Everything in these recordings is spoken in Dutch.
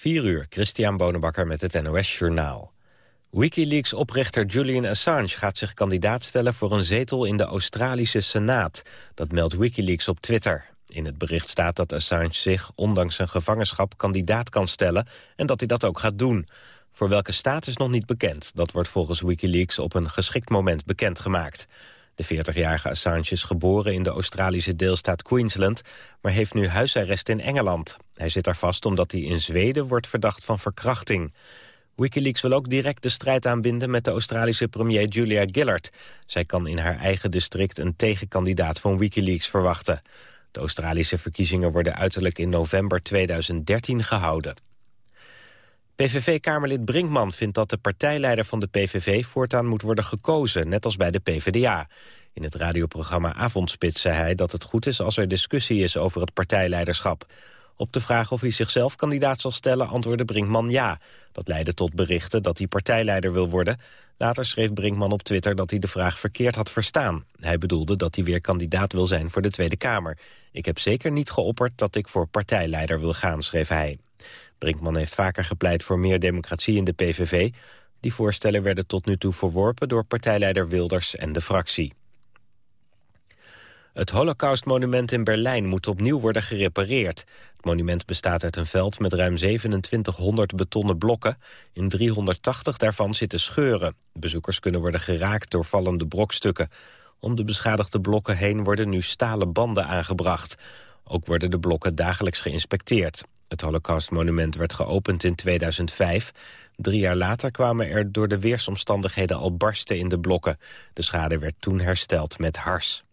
4 uur, Christian Bonenbakker met het NOS Journaal. Wikileaks-oprichter Julian Assange gaat zich kandidaat stellen voor een zetel in de Australische Senaat. Dat meldt Wikileaks op Twitter. In het bericht staat dat Assange zich, ondanks zijn gevangenschap, kandidaat kan stellen en dat hij dat ook gaat doen. Voor welke staat is nog niet bekend. Dat wordt volgens Wikileaks op een geschikt moment bekendgemaakt. De 40-jarige Assange is geboren in de Australische deelstaat Queensland... maar heeft nu huisarrest in Engeland. Hij zit daar vast omdat hij in Zweden wordt verdacht van verkrachting. Wikileaks wil ook direct de strijd aanbinden met de Australische premier Julia Gillard. Zij kan in haar eigen district een tegenkandidaat van Wikileaks verwachten. De Australische verkiezingen worden uiterlijk in november 2013 gehouden. PVV-kamerlid Brinkman vindt dat de partijleider van de PVV voortaan moet worden gekozen, net als bij de PvdA. In het radioprogramma Avondspits zei hij dat het goed is als er discussie is over het partijleiderschap. Op de vraag of hij zichzelf kandidaat zal stellen antwoordde Brinkman ja. Dat leidde tot berichten dat hij partijleider wil worden. Later schreef Brinkman op Twitter dat hij de vraag verkeerd had verstaan. Hij bedoelde dat hij weer kandidaat wil zijn voor de Tweede Kamer. Ik heb zeker niet geopperd dat ik voor partijleider wil gaan, schreef hij. Brinkman heeft vaker gepleit voor meer democratie in de PVV. Die voorstellen werden tot nu toe verworpen door partijleider Wilders en de fractie. Het Holocaustmonument in Berlijn moet opnieuw worden gerepareerd. Het monument bestaat uit een veld met ruim 2700 betonnen blokken. In 380 daarvan zitten scheuren. Bezoekers kunnen worden geraakt door vallende brokstukken. Om de beschadigde blokken heen worden nu stalen banden aangebracht. Ook worden de blokken dagelijks geïnspecteerd. Het Holocaustmonument werd geopend in 2005. Drie jaar later kwamen er door de weersomstandigheden al barsten in de blokken. De schade werd toen hersteld met hars.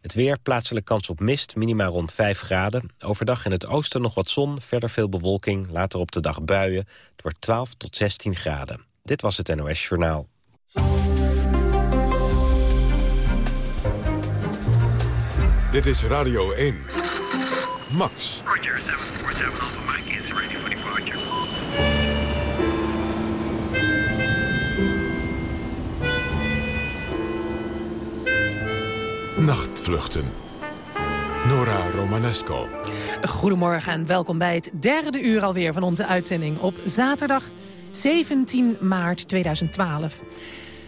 Het weer, plaatselijk kans op mist, minima rond 5 graden. Overdag in het oosten nog wat zon, verder veel bewolking. Later op de dag buien. Het wordt 12 tot 16 graden. Dit was het NOS Journaal. Dit is Radio 1. Max. Roger, 747 Alpha Mike is ready for departure. Nachtvluchten. Nora Romanesco. Goedemorgen en welkom bij het derde uur alweer van onze uitzending op zaterdag 17 maart 2012.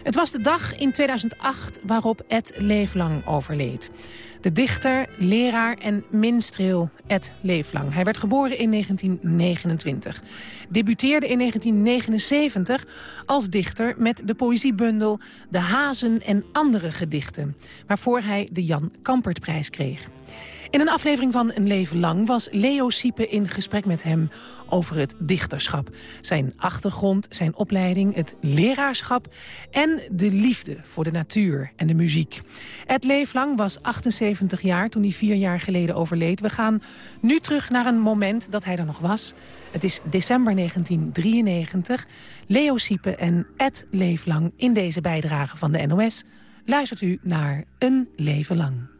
Het was de dag in 2008 waarop Ed Leeflang overleed. De dichter, leraar en minstreel Ed Leeflang. Hij werd geboren in 1929. Debuteerde in 1979 als dichter met de poëziebundel De Hazen en andere gedichten. Waarvoor hij de Jan Kampertprijs kreeg. In een aflevering van Een Leven Lang was Leo Siepe in gesprek met hem over het dichterschap. Zijn achtergrond, zijn opleiding, het leraarschap en de liefde voor de natuur en de muziek. Ed Leeflang was 78 jaar toen hij vier jaar geleden overleed. We gaan nu terug naar een moment dat hij er nog was. Het is december 1993. Leo Siepe en Ed Leeflang in deze bijdrage van de NOS. Luistert u naar Een Leven Lang.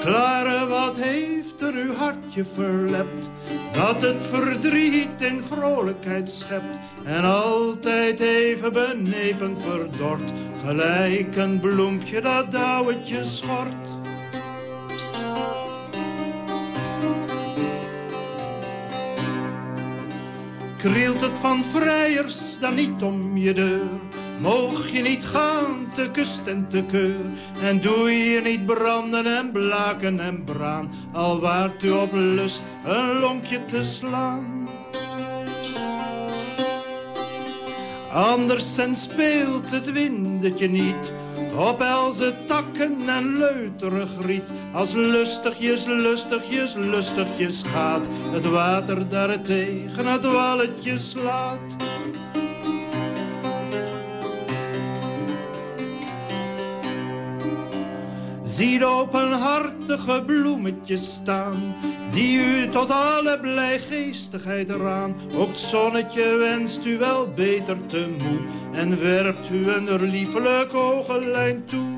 Klare, wat heeft er uw hartje verlept? Dat het verdriet in vrolijkheid schept en altijd even benepen verdort. Gelijk een bloempje dat dauwetje schort. Krielt het van vrijers dan niet om je deur? Moog je niet gaan te kust en te keur En doe je niet branden en blaken en braan Al waart u op lust een lonkje te slaan Anders en speelt het windetje niet op elze takken en leuterig riet. Als lustigjes, lustigjes, lustigjes gaat het water daar tegen het walletje slaat. Ziet openhartige bloemetjes staan, die u tot alle blijgeestigheid raan. Ook het zonnetje wenst u wel beter te moe, en werpt u een liefelijk ogenlijn toe.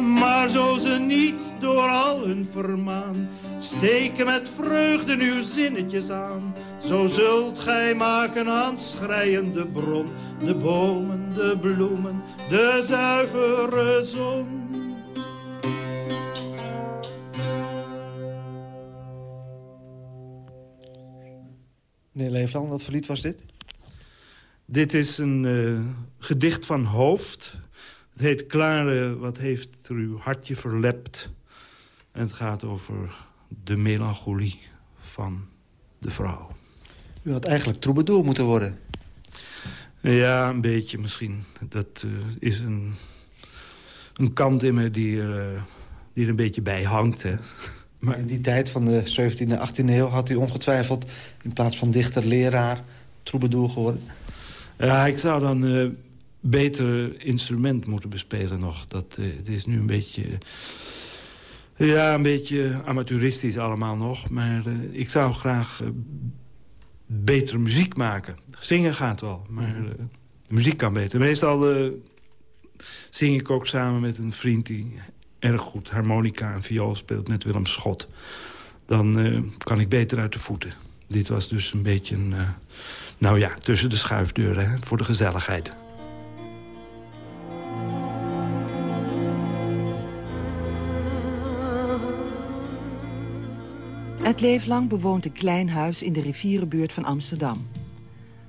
Maar zo ze niet door al hun vermaan, steken met vreugde uw zinnetjes aan. Zo zult gij maken aan schrijende bron, de bomen de bloemen, de zuivere zon. Meneer Leefland, wat voor lied was dit? Dit is een uh, gedicht van Hoofd. Het heet Klare, wat heeft er uw hartje verlept? En het gaat over de melancholie van de vrouw. U had eigenlijk troubadour moeten worden. Ja, een beetje misschien. Dat uh, is een, een kant in me die er, uh, die er een beetje bij hangt. Hè. Maar in die tijd van de 17e en 18e eeuw had u ongetwijfeld... in plaats van dichter, leraar, troubadour geworden. Ja, ik zou dan uh, beter instrument moeten bespelen nog. Dat het is nu een beetje... ja, een beetje amateuristisch allemaal nog. Maar uh, ik zou graag betere muziek maken. Zingen gaat wel, maar de muziek kan beter. Meestal zing ik ook samen met een vriend... die erg goed harmonica en viool speelt met Willem Schot... dan uh, kan ik beter uit de voeten. Dit was dus een beetje een... Uh, nou ja, tussen de schuifdeuren, hè, voor de gezelligheid. Het leeflang bewoont een klein huis in de rivierenbuurt van Amsterdam.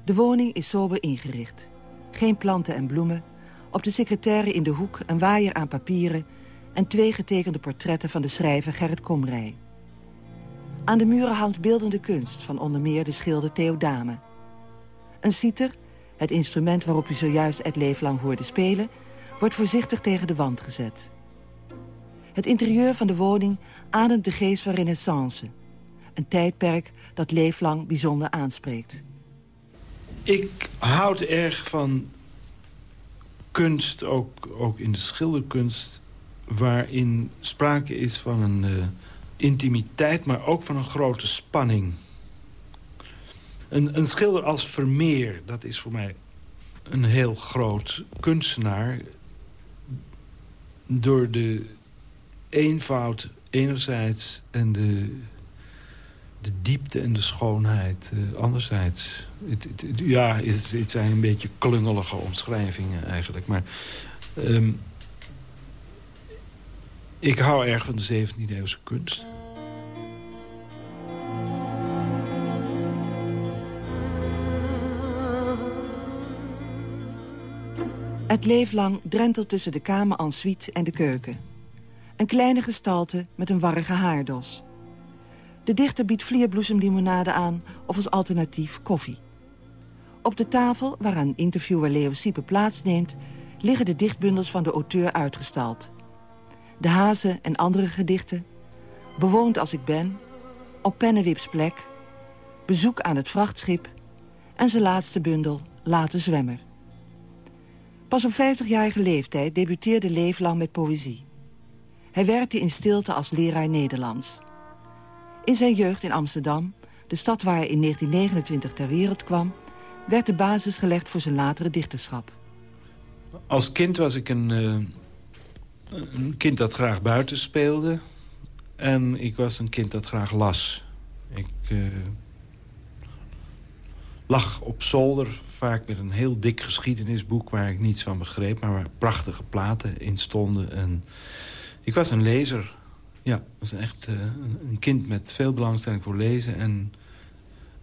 De woning is sober ingericht. Geen planten en bloemen. Op de secretaire in de hoek een waaier aan papieren en twee getekende portretten van de schrijver Gerrit Komrij. Aan de muren hangt beeldende kunst van onder meer de schilder Theodame. Een citer, het instrument waarop u zojuist het leeflang hoorde spelen... wordt voorzichtig tegen de wand gezet. Het interieur van de woning ademt de geest van renaissance. Een tijdperk dat leeflang bijzonder aanspreekt. Ik houd erg van kunst, ook, ook in de schilderkunst waarin sprake is van een uh, intimiteit, maar ook van een grote spanning. Een, een schilder als Vermeer, dat is voor mij een heel groot kunstenaar... door de eenvoud enerzijds en de, de diepte en de schoonheid uh, anderzijds. Het, het, ja, het, zijn een beetje klungelige omschrijvingen eigenlijk, maar... Um, ik hou erg van de 17e eeuwse kunst. Het leeflang drentelt tussen de kamer en suite en de keuken. Een kleine gestalte met een warrige haardos. De dichter biedt vlierbloesemlimonade aan of als alternatief koffie. Op de tafel, waaraan interviewer Leo Siepe plaatsneemt... liggen de dichtbundels van de auteur uitgestald. De hazen en andere gedichten. Bewoond als ik ben. Op Pennewips plek. Bezoek aan het vrachtschip. En zijn laatste bundel, Late Zwemmer. Pas op 50-jarige leeftijd debuteerde Leeflang met poëzie. Hij werkte in stilte als leraar Nederlands. In zijn jeugd in Amsterdam, de stad waar hij in 1929 ter wereld kwam... werd de basis gelegd voor zijn latere dichterschap. Als kind was ik een, uh, een kind dat graag buiten speelde. En ik was een kind dat graag las. Ik uh, lag op zolder, vaak met een heel dik geschiedenisboek... waar ik niets van begreep, maar waar prachtige platen in stonden. En ik was een lezer. Ja, was echt uh, een kind met veel belangstelling voor lezen en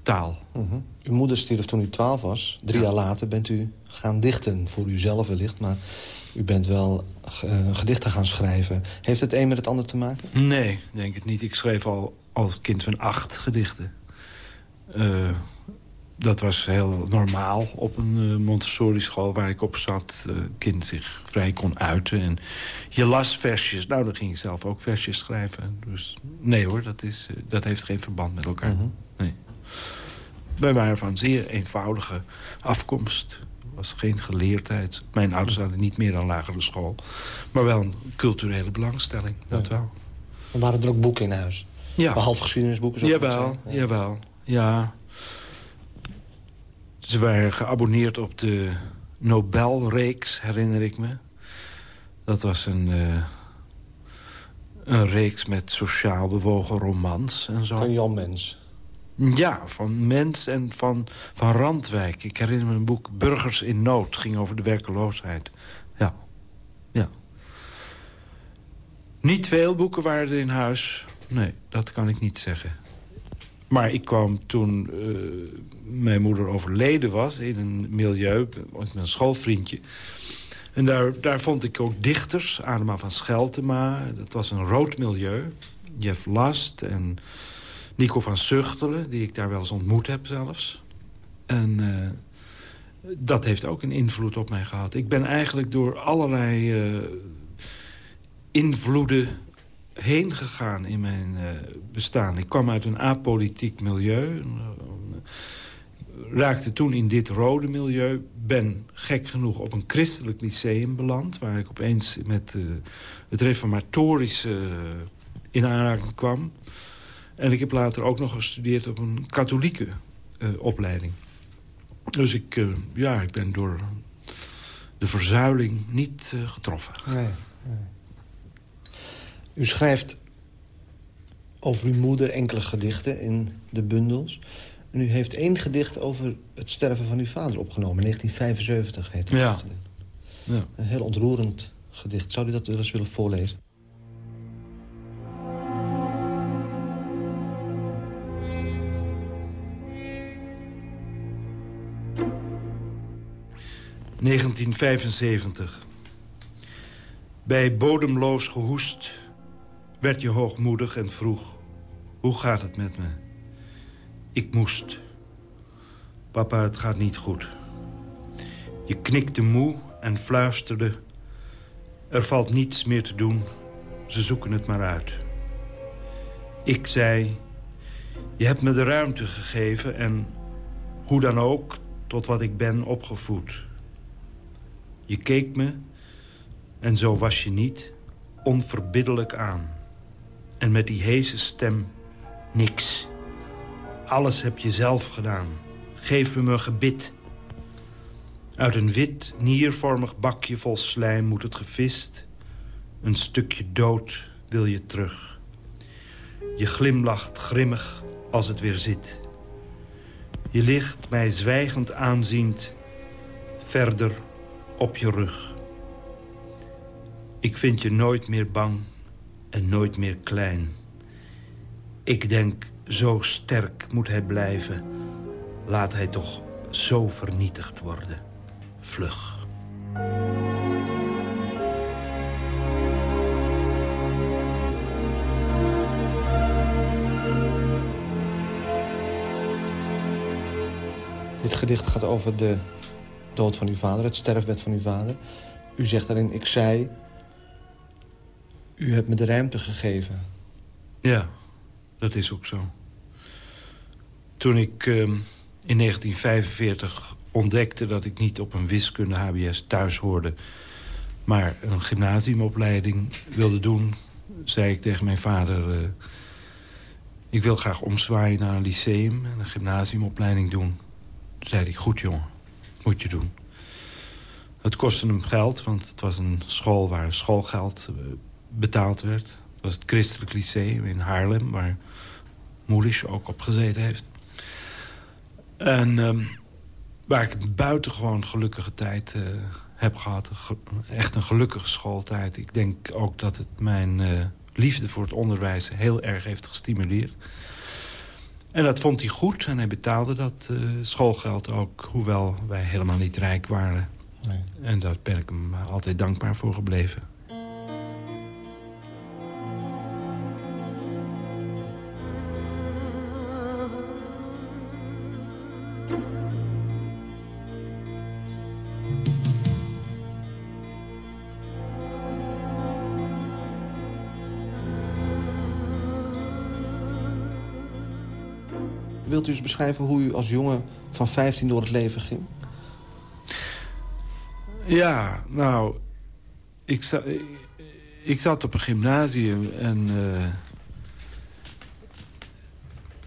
taal. Uh -huh. Uw moeder stierf toen u twaalf was. Drie ja. jaar later bent u gaan dichten, voor uzelf wellicht. Maar u bent wel uh, gedichten gaan schrijven. Heeft het een met het ander te maken? Nee, denk het niet. Ik schreef al als kind van acht gedichten. Dat was heel normaal op een uh, Montessori-school waar ik op zat. Uh, kind zich vrij kon uiten. En je las versjes. Nou, dan ging ik zelf ook versjes schrijven. Dus nee hoor, dat, is, uh, dat heeft geen verband met elkaar. Uh -huh. Nee. Wij waren van zeer eenvoudige afkomst. Er was geen geleerdheid. Mijn ouders hadden niet meer dan lagere school. Maar wel een culturele belangstelling, dat ja. wel. En waren er ook boeken in huis? Ja. Behalve geschiedenisboeken? Jawel, ja. jawel. Ja, ze waren geabonneerd op de Nobelreeks, herinner ik me. Dat was een, uh, een reeks met sociaal bewogen romans en zo. Van Jan Mens. Ja, van mens en van, van Randwijk. Ik herinner me een boek Burgers in Nood. ging over de werkeloosheid. Ja, ja. Niet veel boeken waren er in huis. Nee, dat kan ik niet zeggen. Maar ik kwam toen uh, mijn moeder overleden was... in een milieu, met een schoolvriendje... En daar, daar vond ik ook dichters, Adema van Scheltema. Dat was een rood milieu. Jeff Last en Nico van Zuchtelen, die ik daar wel eens ontmoet heb zelfs. En uh, dat heeft ook een invloed op mij gehad. Ik ben eigenlijk door allerlei uh, invloeden heen gegaan in mijn uh, bestaan. Ik kwam uit een apolitiek milieu. Raakte toen in dit rode milieu. Ben gek genoeg op een christelijk lyceum beland... waar ik opeens met het reformatorische in aanraking kwam. En ik heb later ook nog gestudeerd op een katholieke opleiding. Dus ik, ja, ik ben door de verzuiling niet getroffen. Nee. U schrijft over uw moeder enkele gedichten in de bundels. En u heeft één gedicht over het sterven van uw vader opgenomen. 1975 heet dat ja. gedicht. Ja. Een heel ontroerend gedicht. Zou u dat eens willen voorlezen? ...1975. Bij bodemloos gehoest werd je hoogmoedig en vroeg... hoe gaat het met me? Ik moest. Papa, het gaat niet goed. Je knikte moe en fluisterde... er valt niets meer te doen, ze zoeken het maar uit. Ik zei, je hebt me de ruimte gegeven... en hoe dan ook tot wat ik ben opgevoed. Je keek me, en zo was je niet, onverbiddelijk aan. En met die heese stem, niks. Alles heb je zelf gedaan. Geef me mijn gebit. Uit een wit, niervormig bakje vol slijm moet het gevist. Een stukje dood wil je terug. Je glimlacht grimmig als het weer zit. Je ligt mij zwijgend aanziend verder op je rug. Ik vind je nooit meer bang en nooit meer klein. Ik denk, zo sterk moet hij blijven. Laat hij toch zo vernietigd worden. Vlug. Dit gedicht gaat over de dood van uw vader, het sterfbed van uw vader. U zegt daarin, ik zei... U hebt me de ruimte gegeven. Ja, dat is ook zo. Toen ik uh, in 1945 ontdekte dat ik niet op een wiskunde HBS thuis hoorde... maar een gymnasiumopleiding wilde doen... zei ik tegen mijn vader... Uh, ik wil graag omzwaaien naar een lyceum en een gymnasiumopleiding doen. Toen zei hij, goed jongen, moet je doen. Het kostte hem geld, want het was een school waar schoolgeld betaald werd. Dat was het Christelijk Lyceum in Haarlem, waar Moelisch ook op gezeten heeft. En um, waar ik een buitengewoon gelukkige tijd uh, heb gehad. Echt een gelukkige schooltijd. Ik denk ook dat het mijn uh, liefde voor het onderwijs heel erg heeft gestimuleerd. En dat vond hij goed en hij betaalde dat uh, schoolgeld ook... hoewel wij helemaal niet rijk waren. Nee. En daar ben ik hem altijd dankbaar voor gebleven. Eens beschrijven hoe u als jongen van 15 door het leven ging? Ja, nou, ik, za ik zat op een gymnasium en, uh,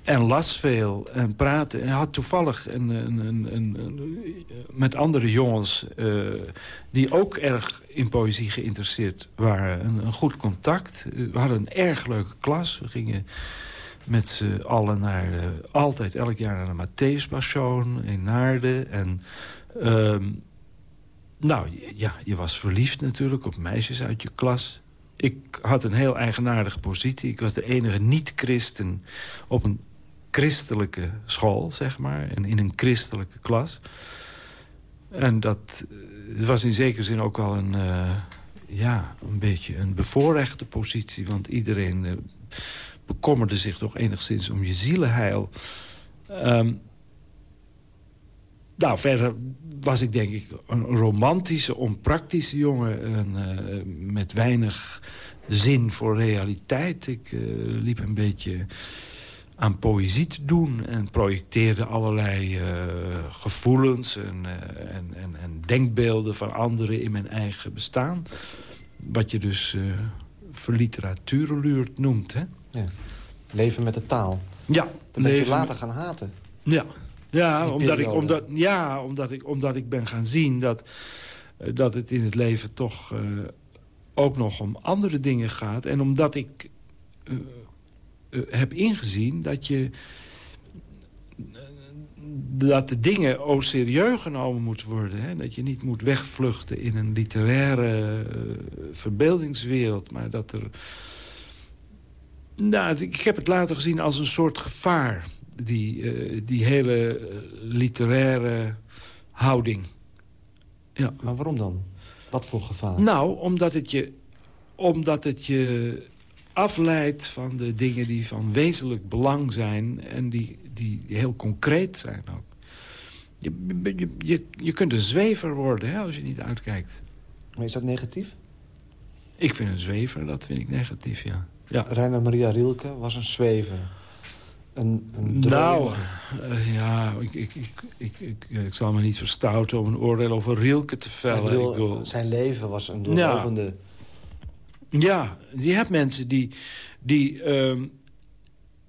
en las veel en praatte. En had toevallig een, een, een, met andere jongens uh, die ook erg in poëzie geïnteresseerd waren. Een, goed contact. We hadden een erg leuke klas. We gingen met z'n allen naar, uh, altijd elk jaar naar de Matthäus in Naarden. En ehm, nou, ja, je was verliefd natuurlijk op meisjes uit je klas. Ik had een heel eigenaardige positie. Ik was de enige niet-christen op een christelijke school, zeg maar. En in een christelijke klas. En dat het was in zekere zin ook wel een, uh, ja, een beetje een bevoorrechte positie. Want iedereen bekommerde zich toch enigszins om je zielenheil. Um, nou, verder was ik denk ik een romantische, onpraktische jongen... En, uh, met weinig zin voor realiteit. Ik liep een beetje aan poëzie te doen. En projecteerde allerlei uh, gevoelens en, en, en, en, denkbeelden van anderen in mijn eigen bestaan. Wat je dus verliteratuurluurt noemt. Hè? Ja. Leven met de taal. Ja. Dan ben je later gaan haten. Ja, ja, omdat ik, omdat, ja omdat, ik, omdat ik ben gaan zien dat, dat het in het leven toch ook nog om andere dingen gaat. En omdat ik uh, heb ingezien dat je dat de dingen au serieus genomen moeten worden. Hè? Dat je niet moet wegvluchten in een literaire verbeeldingswereld. Maar dat er... Nou, ik heb het later gezien als een soort gevaar. Die, uh, die hele literaire houding. Ja. Maar waarom dan? Wat voor gevaar? Nou, omdat het je, omdat het je afleidt van de dingen die van wezenlijk belang zijn... en die, die, die heel concreet zijn ook. Je, je, je, je kunt een zwever worden hè, als je niet uitkijkt. Maar is dat negatief? Ik vind een zwever, dat vind ik negatief, ja. Ja. Reiner Maria Rilke was een zwever. Een, een nou, uh, ja, ik, ik, ik, ik, ik, ik, zal me niet verstouten om een oordeel over Rilke te vellen. Ik bedoel, ik bedoel, zijn leven was een doorlopende... Ja. Ja, je hebt mensen die, die um,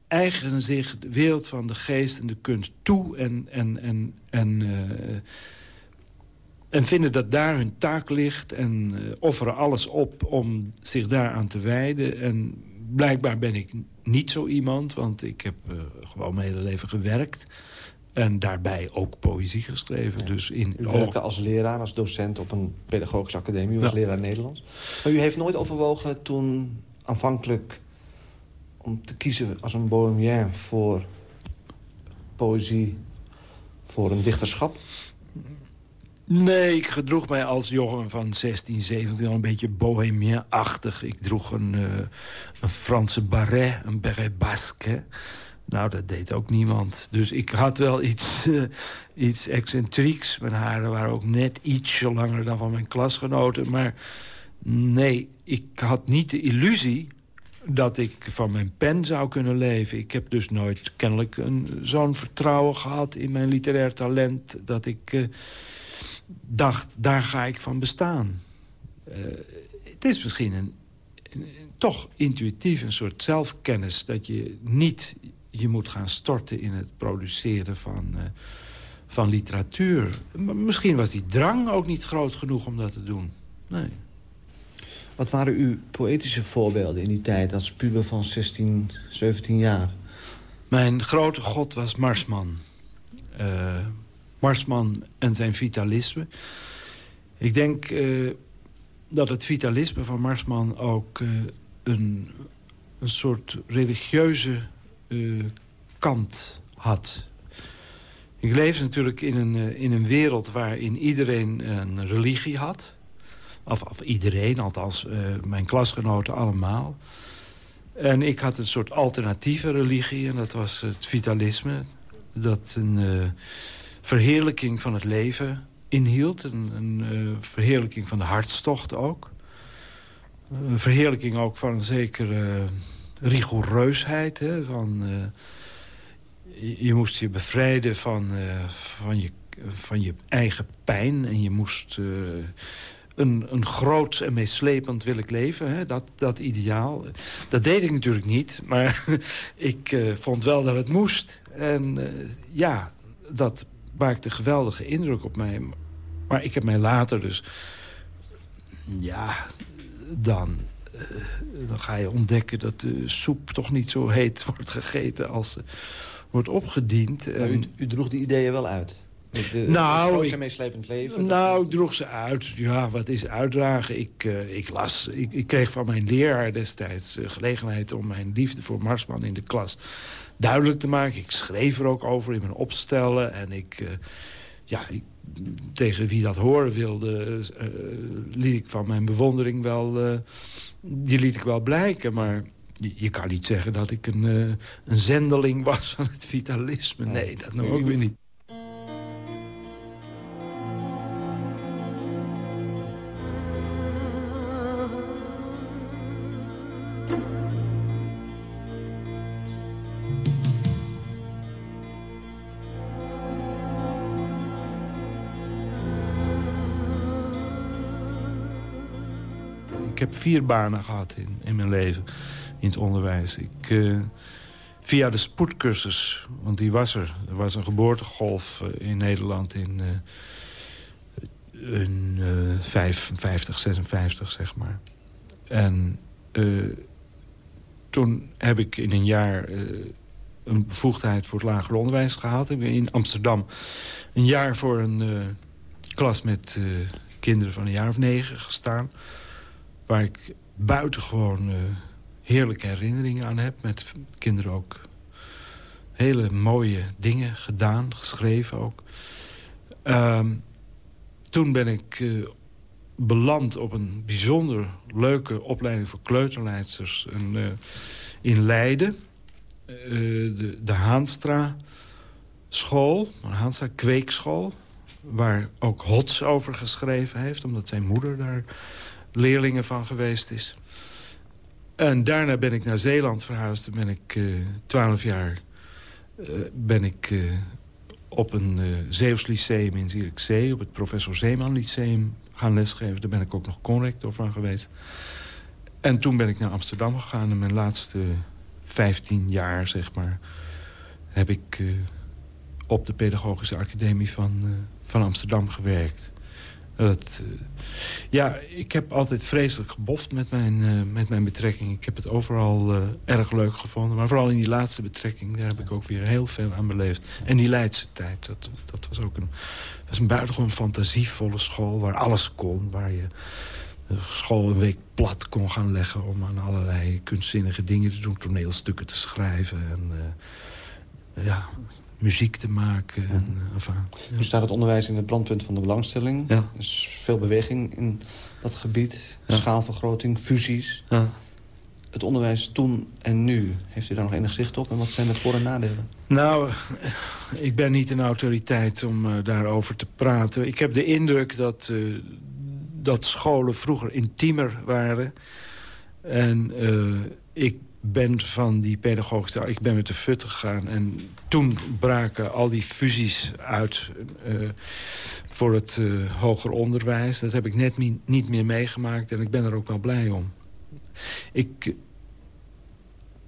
eigenen zich de wereld van de geest en de kunst toe... en, en, en, en, uh, en vinden dat daar hun taak ligt... en uh, offeren alles op om zich daaraan te wijden. En blijkbaar ben ik niet zo iemand, want ik heb uh, gewoon mijn hele leven gewerkt... En daarbij ook poëzie geschreven. Ja. Dus in, u werkte als leraar, als docent op een pedagogische academie. U was leraar Nederlands. Maar u heeft nooit overwogen toen aanvankelijk... om te kiezen als een bohemien voor poëzie... voor een dichterschap? Nee, ik gedroeg mij als jongen van 16, 17 al een beetje bohemien-achtig. Ik droeg een, uh, een Franse barret, een beret basque... Nou, dat deed ook niemand. Dus ik had wel iets, uh, iets excentrieks. Mijn haren waren ook net ietsje langer dan van mijn klasgenoten. Maar nee, ik had niet de illusie dat ik van mijn pen zou kunnen leven. Ik heb dus nooit kennelijk zo'n vertrouwen gehad in mijn literair talent... dat ik uh, dacht, daar ga ik van bestaan. Uh, het is misschien een, een, toch intuïtief een soort zelfkennis... dat je niet je moet gaan storten in het produceren van, uh, van literatuur. Maar misschien was die drang ook niet groot genoeg om dat te doen. Nee. Wat waren uw poëtische voorbeelden in die tijd als puber van 16, 17 jaar? Mijn grote god was Marsman. Uh, Marsman en zijn vitalisme. Ik denk uh, dat het vitalisme van Marsman ook uh, een, een soort religieuze uh, kant had. Ik leefde natuurlijk in een, in een wereld waarin iedereen een religie had. Of, of iedereen, althans mijn klasgenoten allemaal. En ik had een soort alternatieve religie en dat was het vitalisme. Dat een verheerlijking van het leven inhield. Een, een verheerlijking van de hartstocht ook. Een verheerlijking ook van een zekere rigoureusheid. Hè, van, je, moest je bevrijden van, van, je, van je eigen pijn. En je moest een, een groots en meeslepend wil ik leven. Hè, dat, dat ideaal. Dat deed ik natuurlijk niet. Maar ik vond wel dat het moest. En ja, dat maakte geweldige indruk op mij. Maar ik heb mij later dus... Ja, dan dan ga je ontdekken dat de soep toch niet zo heet wordt gegeten als ze wordt opgediend. u, u droeg die ideeën wel uit? De, nou, ik, meeslepend leven? Nou, ik droeg ze uit. Ja, wat is uitdragen? Ik, uh, ik las, ik, ik, kreeg van mijn leraar destijds uh, gelegenheid... om mijn liefde voor Marsman in de klas duidelijk te maken. Ik schreef er ook over in mijn opstellen. En ik, uh, ja, ik, tegen wie dat horen wilde... liet ik van mijn bewondering wel... die liet ik wel blijken, maar... Je, kan niet zeggen dat ik een, een zendeling was van het vitalisme. Nee, dat nou ook weer niet. Ik heb vier banen gehad in, in mijn leven, in het onderwijs. Ik, uh, via de spoedcursus, want die was er. Er was een geboortegolf uh, in Nederland in, uh, in 55, 56, zeg maar. En toen heb ik in een jaar een bevoegdheid voor het lager onderwijs gehaald. Ik ben in Amsterdam een jaar voor een klas met kinderen van een jaar of negen gestaan waar ik buitengewoon uh, heerlijke herinneringen aan heb. Met kinderen ook hele mooie dingen gedaan, geschreven ook. Um, toen ben ik uh, beland op een bijzonder leuke opleiding voor kleuterleidsters uh, in Leiden. de, de Haanstra school, de Haanstra kweekschool... waar ook Hots over geschreven heeft, omdat zijn moeder daar leerlingen van geweest is. En daarna ben ik naar Zeeland verhuisd. ben ik uh, twaalf jaar uh, ben ik, uh, op een Zeeuws lyceum in Zierikzee... op het Professor Zeeman Lyceum gaan lesgeven. Daar ben ik ook nog conrector van geweest. En toen ben ik naar Amsterdam gegaan. En mijn laatste vijftien jaar, zeg maar... heb ik op de Pedagogische Academie van, van Amsterdam gewerkt. Uh, ja, ik heb altijd vreselijk geboft met mijn, uh, met mijn betrekking. Ik heb het overal uh, erg leuk gevonden. Maar vooral in die laatste betrekking, daar heb ik ook weer heel veel aan beleefd. En die Leidse tijd, dat, dat was ook een, was een buitengewoon fantasievolle school... waar alles kon, waar je de school een week plat kon gaan leggen... om aan allerlei kunstzinnige dingen te doen, toneelstukken te schrijven... En, ja, muziek te maken. En, uh, enfin, ja. Nu staat het onderwijs in het brandpunt van de belangstelling. Ja. Er is veel beweging in dat gebied. Schaalvergroting, fusies. Het onderwijs toen en nu, heeft u daar nog enig zicht op? En wat zijn de voor- en nadelen? Nou, ik ben niet een autoriteit om uh, daarover te praten. Ik heb de indruk dat, uh, dat scholen vroeger intiemer waren. En ik ben van die pedagogische... Ik ben met de FUT gegaan en toen braken al die fusies uit uh, voor het uh, hoger onderwijs. Dat heb ik net niet meer meegemaakt en ik ben er ook wel blij om. Ik,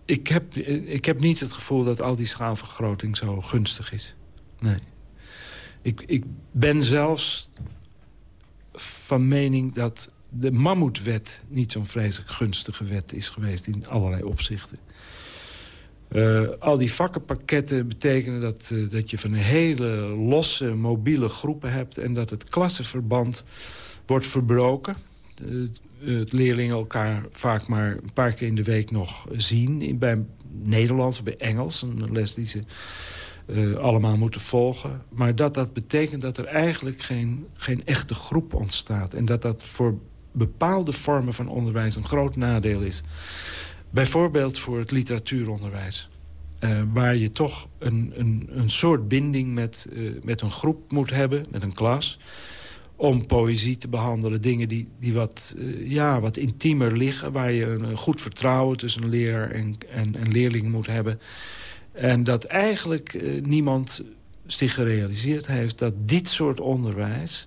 ik, heb, ik heb niet het gevoel dat al die schaalvergroting zo gunstig is. Nee. Ik, ik ben zelfs van mening dat de mammoetwet niet zo'n vreselijk gunstige wet is geweest in allerlei opzichten. Uh, al die vakkenpakketten betekenen dat, uh, dat je van een hele losse, mobiele groepen hebt... en dat het klassenverband wordt verbroken. Uh, leerlingen elkaar vaak maar een paar keer in de week nog zien. In, bij Nederlands bij Engels, een les die ze allemaal moeten volgen. Maar dat dat betekent dat er eigenlijk geen, geen echte groep ontstaat. En dat dat voor bepaalde vormen van onderwijs een groot nadeel is. Bijvoorbeeld voor het literatuuronderwijs. Uh, waar je toch een, een, een soort binding met, uh, met een groep moet hebben, met een klas... om poëzie te behandelen, dingen die, die wat, uh, ja, wat intiemer liggen... waar je een, goed vertrouwen tussen leraar en, en, en leerling moet hebben. En dat eigenlijk niemand zich gerealiseerd heeft dat dit soort onderwijs...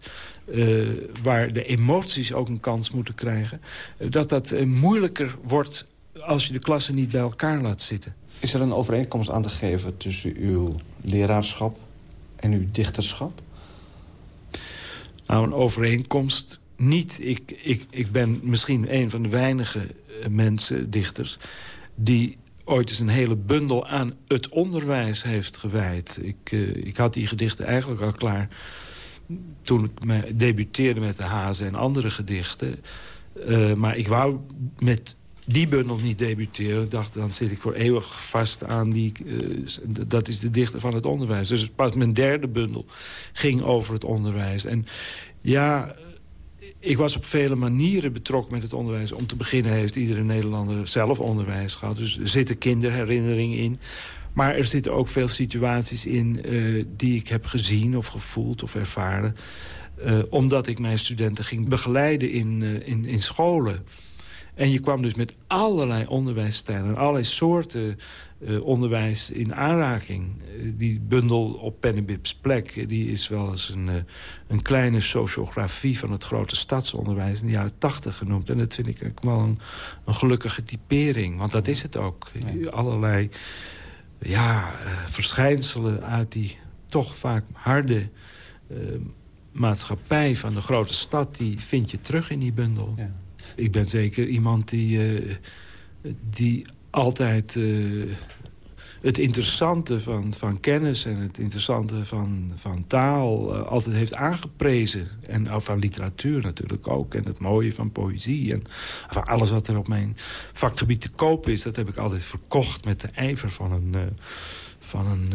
Uh, waar de emoties ook een kans moeten krijgen... Uh, dat dat uh, moeilijker wordt als je de klassen niet bij elkaar laat zitten. Is er een overeenkomst aan te geven tussen uw leraarschap en uw dichterschap? Nou, een overeenkomst niet. Ik, ik, ik ben misschien een van de weinige mensen, dichters... die ooit eens een hele bundel aan het onderwijs heeft gewijd. Ik, ik had die gedichten eigenlijk al klaar toen ik me debuteerde met de Hazen en andere gedichten. maar ik wou met die bundel niet debuteren. Ik dacht, dan zit ik voor eeuwig vast aan die... Uh, dat is de dichter van het onderwijs. Dus pas mijn derde bundel ging over het onderwijs. En ja, ik was op vele manieren betrokken met het onderwijs. Om te beginnen heeft iedere Nederlander zelf onderwijs gehad. Dus er zitten kinderherinneringen in. Maar er zitten ook veel situaties in uh, die ik heb gezien of gevoeld of ervaren. Uh, omdat ik mijn studenten ging begeleiden in, in, in scholen. En je kwam dus met allerlei onderwijsstijlen... allerlei soorten uh, onderwijs in aanraking. Uh, die bundel op Pennybib's plek... die is wel eens een, een kleine sociografie van het grote stadsonderwijs... in de jaren tachtig genoemd. En dat vind ik wel een, een gelukkige typering. Want dat is het ook. Ja. Allerlei ja, verschijnselen uit die toch vaak harde maatschappij van de grote stad... die vind je terug in die bundel. Ja. Ik ben zeker iemand die, uh, die altijd uh, het interessante van, van kennis... en het interessante van, van taal uh, altijd heeft aangeprezen. En van literatuur natuurlijk ook. En het mooie van poëzie. En van alles wat er op mijn vakgebied te koop is... dat heb ik altijd verkocht met de ijver van een, van een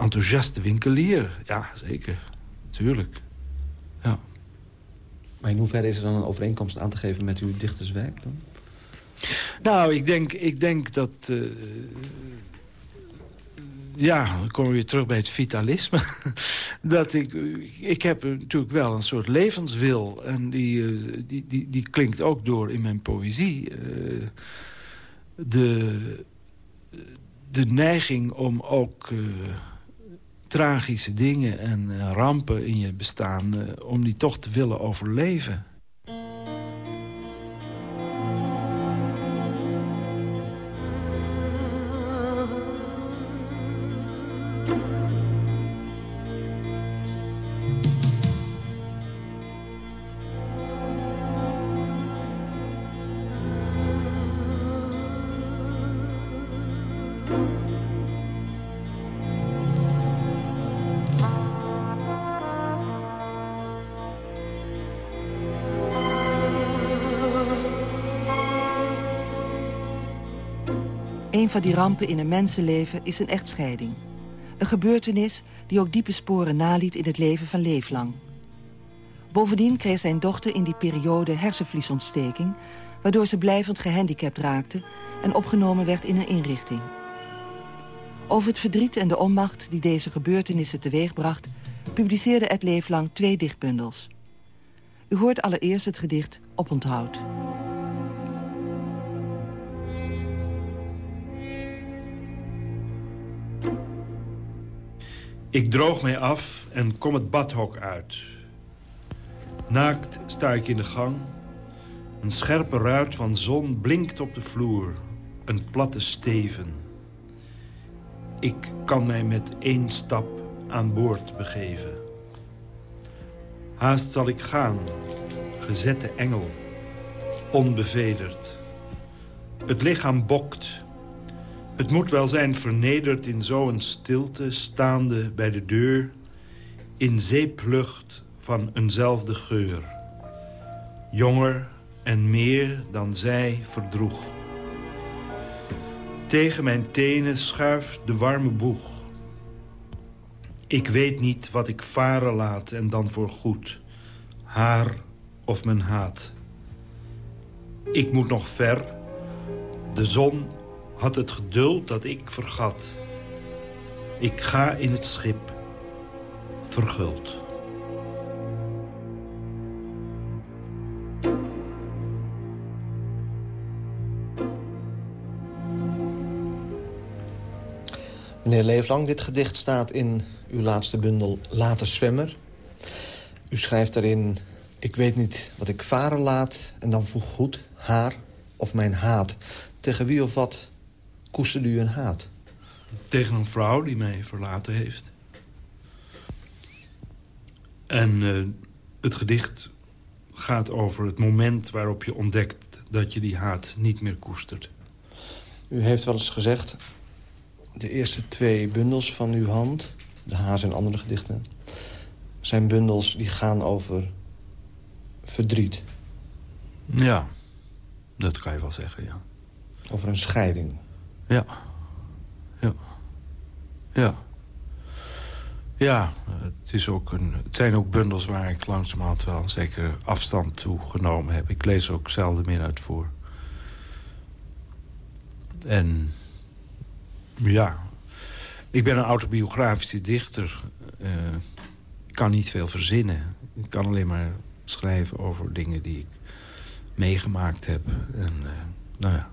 enthousiaste winkelier. Ja, zeker. Tuurlijk. Ja. Maar in hoeverre is er dan een overeenkomst aan te geven met uw dichterswerk dan? Nou, ik denk, ik denk dat... Uh, ja, dan komen we weer terug bij het vitalisme. dat ik, ik heb natuurlijk wel een soort levenswil. En die, uh, die, die, die klinkt ook door in mijn poëzie. Uh, de, de neiging om ook tragische dingen en rampen in je bestaan... Om die toch te willen overleven. Die rampen in een mensenleven is een echtscheiding. Een gebeurtenis die ook diepe sporen naliet in het leven van Leeflang. Bovendien kreeg zijn dochter in die periode hersenvliesontsteking... waardoor ze blijvend gehandicapt raakte en opgenomen werd in een inrichting. Over het verdriet en de onmacht die deze gebeurtenissen teweegbracht... publiceerde Ed Leeflang twee dichtbundels. U hoort allereerst het gedicht Oponthoud. Ik droog mij af en kom het badhok uit. Naakt sta ik in de gang. Een scherpe ruit van zon blinkt op de vloer. Een platte steven. Ik kan mij met één stap aan boord begeven. Haast zal ik gaan, gezette engel, onbevederd. Het lichaam bokt het moet wel zijn vernederd in zo'n stilte, staande bij de deur... in zeeplucht van eenzelfde geur. Jonger en meer dan zij verdroeg. Tegen mijn tenen schuift de warme boeg. Ik weet niet wat ik varen laat en dan voor goed. Haar of mijn haat. Ik moet nog ver. De zon had het geduld dat ik vergat. Ik ga in het schip, verguld. Meneer Leeflang, dit gedicht staat in uw laatste bundel Later Zwemmer. U schrijft daarin... Ik weet niet wat ik varen laat en dan voeg goed haar of mijn haat. Tegen wie of wat koesterde u een haat? Tegen een vrouw die mij verlaten heeft. En uh, het gedicht gaat over het moment waarop je ontdekt dat je die haat niet meer koestert. U heeft wel eens gezegd... de eerste twee bundels van uw hand, de Haas en andere gedichten... zijn bundels die gaan over verdriet. Ja, dat kan je wel zeggen, ja. Over een scheiding. Ja. Ja. Ja. Ja, het, is ook een, het zijn ook bundels waar ik langzamerhand wel een zekere afstand toe genomen heb. Ik lees ook zelden meer uit voor. En ja, ik ben een autobiografische dichter. Uh, ik kan niet veel verzinnen. Ik kan alleen maar schrijven over dingen die ik meegemaakt heb. En uh, nou ja,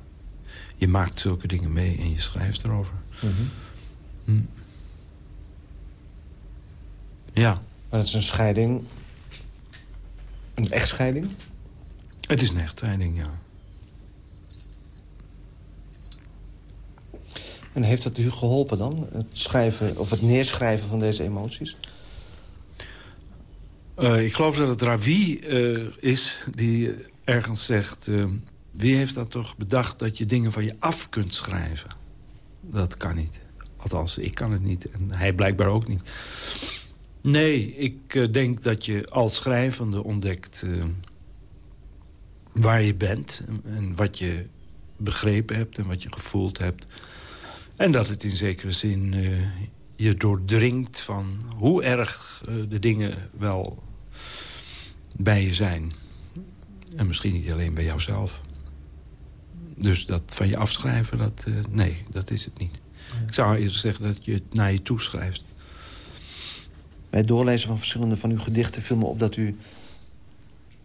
je maakt zulke dingen mee en je schrijft erover. Mm -hmm. hm. Ja. Maar het is een scheiding. Een echtscheiding? Het is een echtscheiding, ja. En heeft dat u geholpen dan? Het schrijven of het neerschrijven van deze emoties? Uh, ik geloof dat het Ravi uh, is die ergens zegt... Uh, wie heeft dat toch bedacht dat je dingen van je af kunt schrijven? Dat kan niet. Althans, ik kan het niet. En hij blijkbaar ook niet. Nee, ik denk dat je als schrijvende ontdekt... waar je bent en wat je begrepen hebt en wat je gevoeld hebt... En dat het in zekere zin uh, je doordringt van hoe erg de dingen wel bij je zijn. En misschien niet alleen bij jouzelf. Dus dat van je afschrijven, dat, uh, nee, dat is het niet. Ik zou eerder zeggen dat je het naar je toeschrijft. Bij het doorlezen van verschillende van uw gedichten viel me op dat u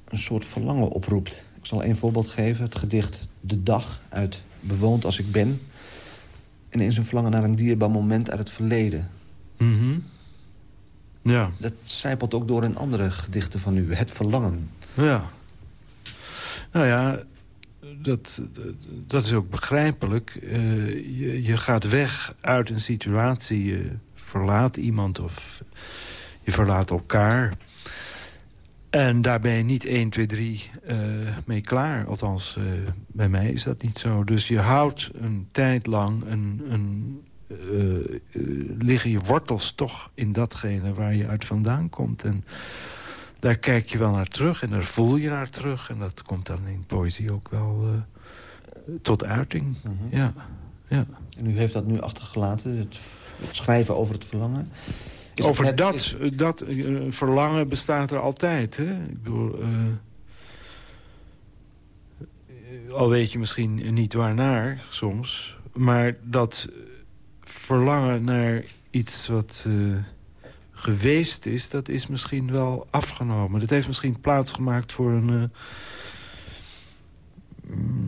een soort verlangen oproept. Ik zal één voorbeeld geven. Het gedicht De Dag uit Bewoond als ik ben en in zijn verlangen naar een dierbaar moment uit het verleden. Mm Ja. Dat zijpelt ook door in andere gedichten van u. Het verlangen. Ja. Nou ja, dat, dat is ook begrijpelijk. Uh, je, je gaat weg uit een situatie. Je verlaat iemand of je verlaat elkaar. En daar ben je niet 1, 2, 3 uh, mee klaar. Althans, uh, bij mij is dat niet zo. Dus je houdt een tijd lang... Een, uh, liggen je wortels toch in datgene waar je uit vandaan komt. En daar kijk je wel naar terug en daar voel je naar terug. En dat komt dan in poëzie ook wel tot uiting. Mm -hmm. ja, ja. En u heeft dat nu achtergelaten, het, het schrijven over het verlangen... Is Over net, dat, is... dat uh, verlangen bestaat er altijd. Hè? Ik bedoel, uh, al weet je misschien niet waarnaar soms... maar dat verlangen naar iets wat geweest is... dat is misschien wel afgenomen. Dat heeft misschien plaatsgemaakt voor een...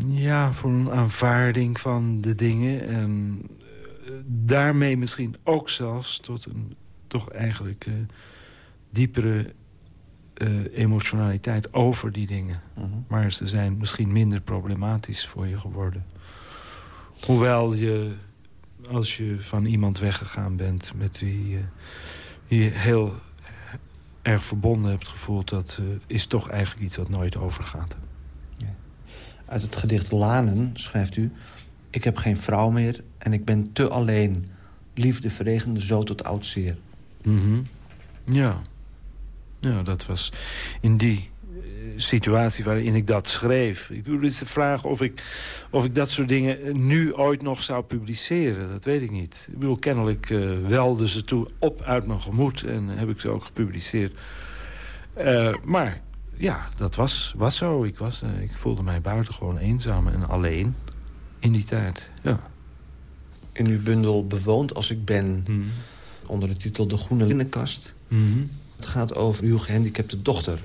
ja, voor een aanvaarding van de dingen. En daarmee misschien ook zelfs tot een toch eigenlijk uh, diepere uh, emotionaliteit over die dingen. Uh -huh. Maar ze zijn misschien minder problematisch voor je geworden. Hoewel je, als je van iemand weggegaan bent... met wie je heel erg verbonden hebt gevoeld... dat uh, is toch eigenlijk iets wat nooit overgaat. Ja. Uit het gedicht Lanen schrijft u... Ik heb geen vrouw meer en ik ben te alleen. Liefde verregende zo tot oud zeer. Mm -hmm. Ja. Ja, dat was in die situatie waarin ik dat schreef. Ik bedoel, het is de vraag of ik, of ik dat soort dingen nu ooit nog zou publiceren. Dat weet ik niet. Ik bedoel, kennelijk uh, welden ze toe op uit mijn gemoed... en heb ik ze ook gepubliceerd. Uh, maar ja, dat was, was zo. Ik, was, uh, ik voelde mij buitengewoon eenzaam en alleen in die tijd. Ja. In uw bundel Bewoond als ik ben... Hmm onder de titel De Groene Linnenkast. Mm -hmm. Het gaat over uw gehandicapte dochter.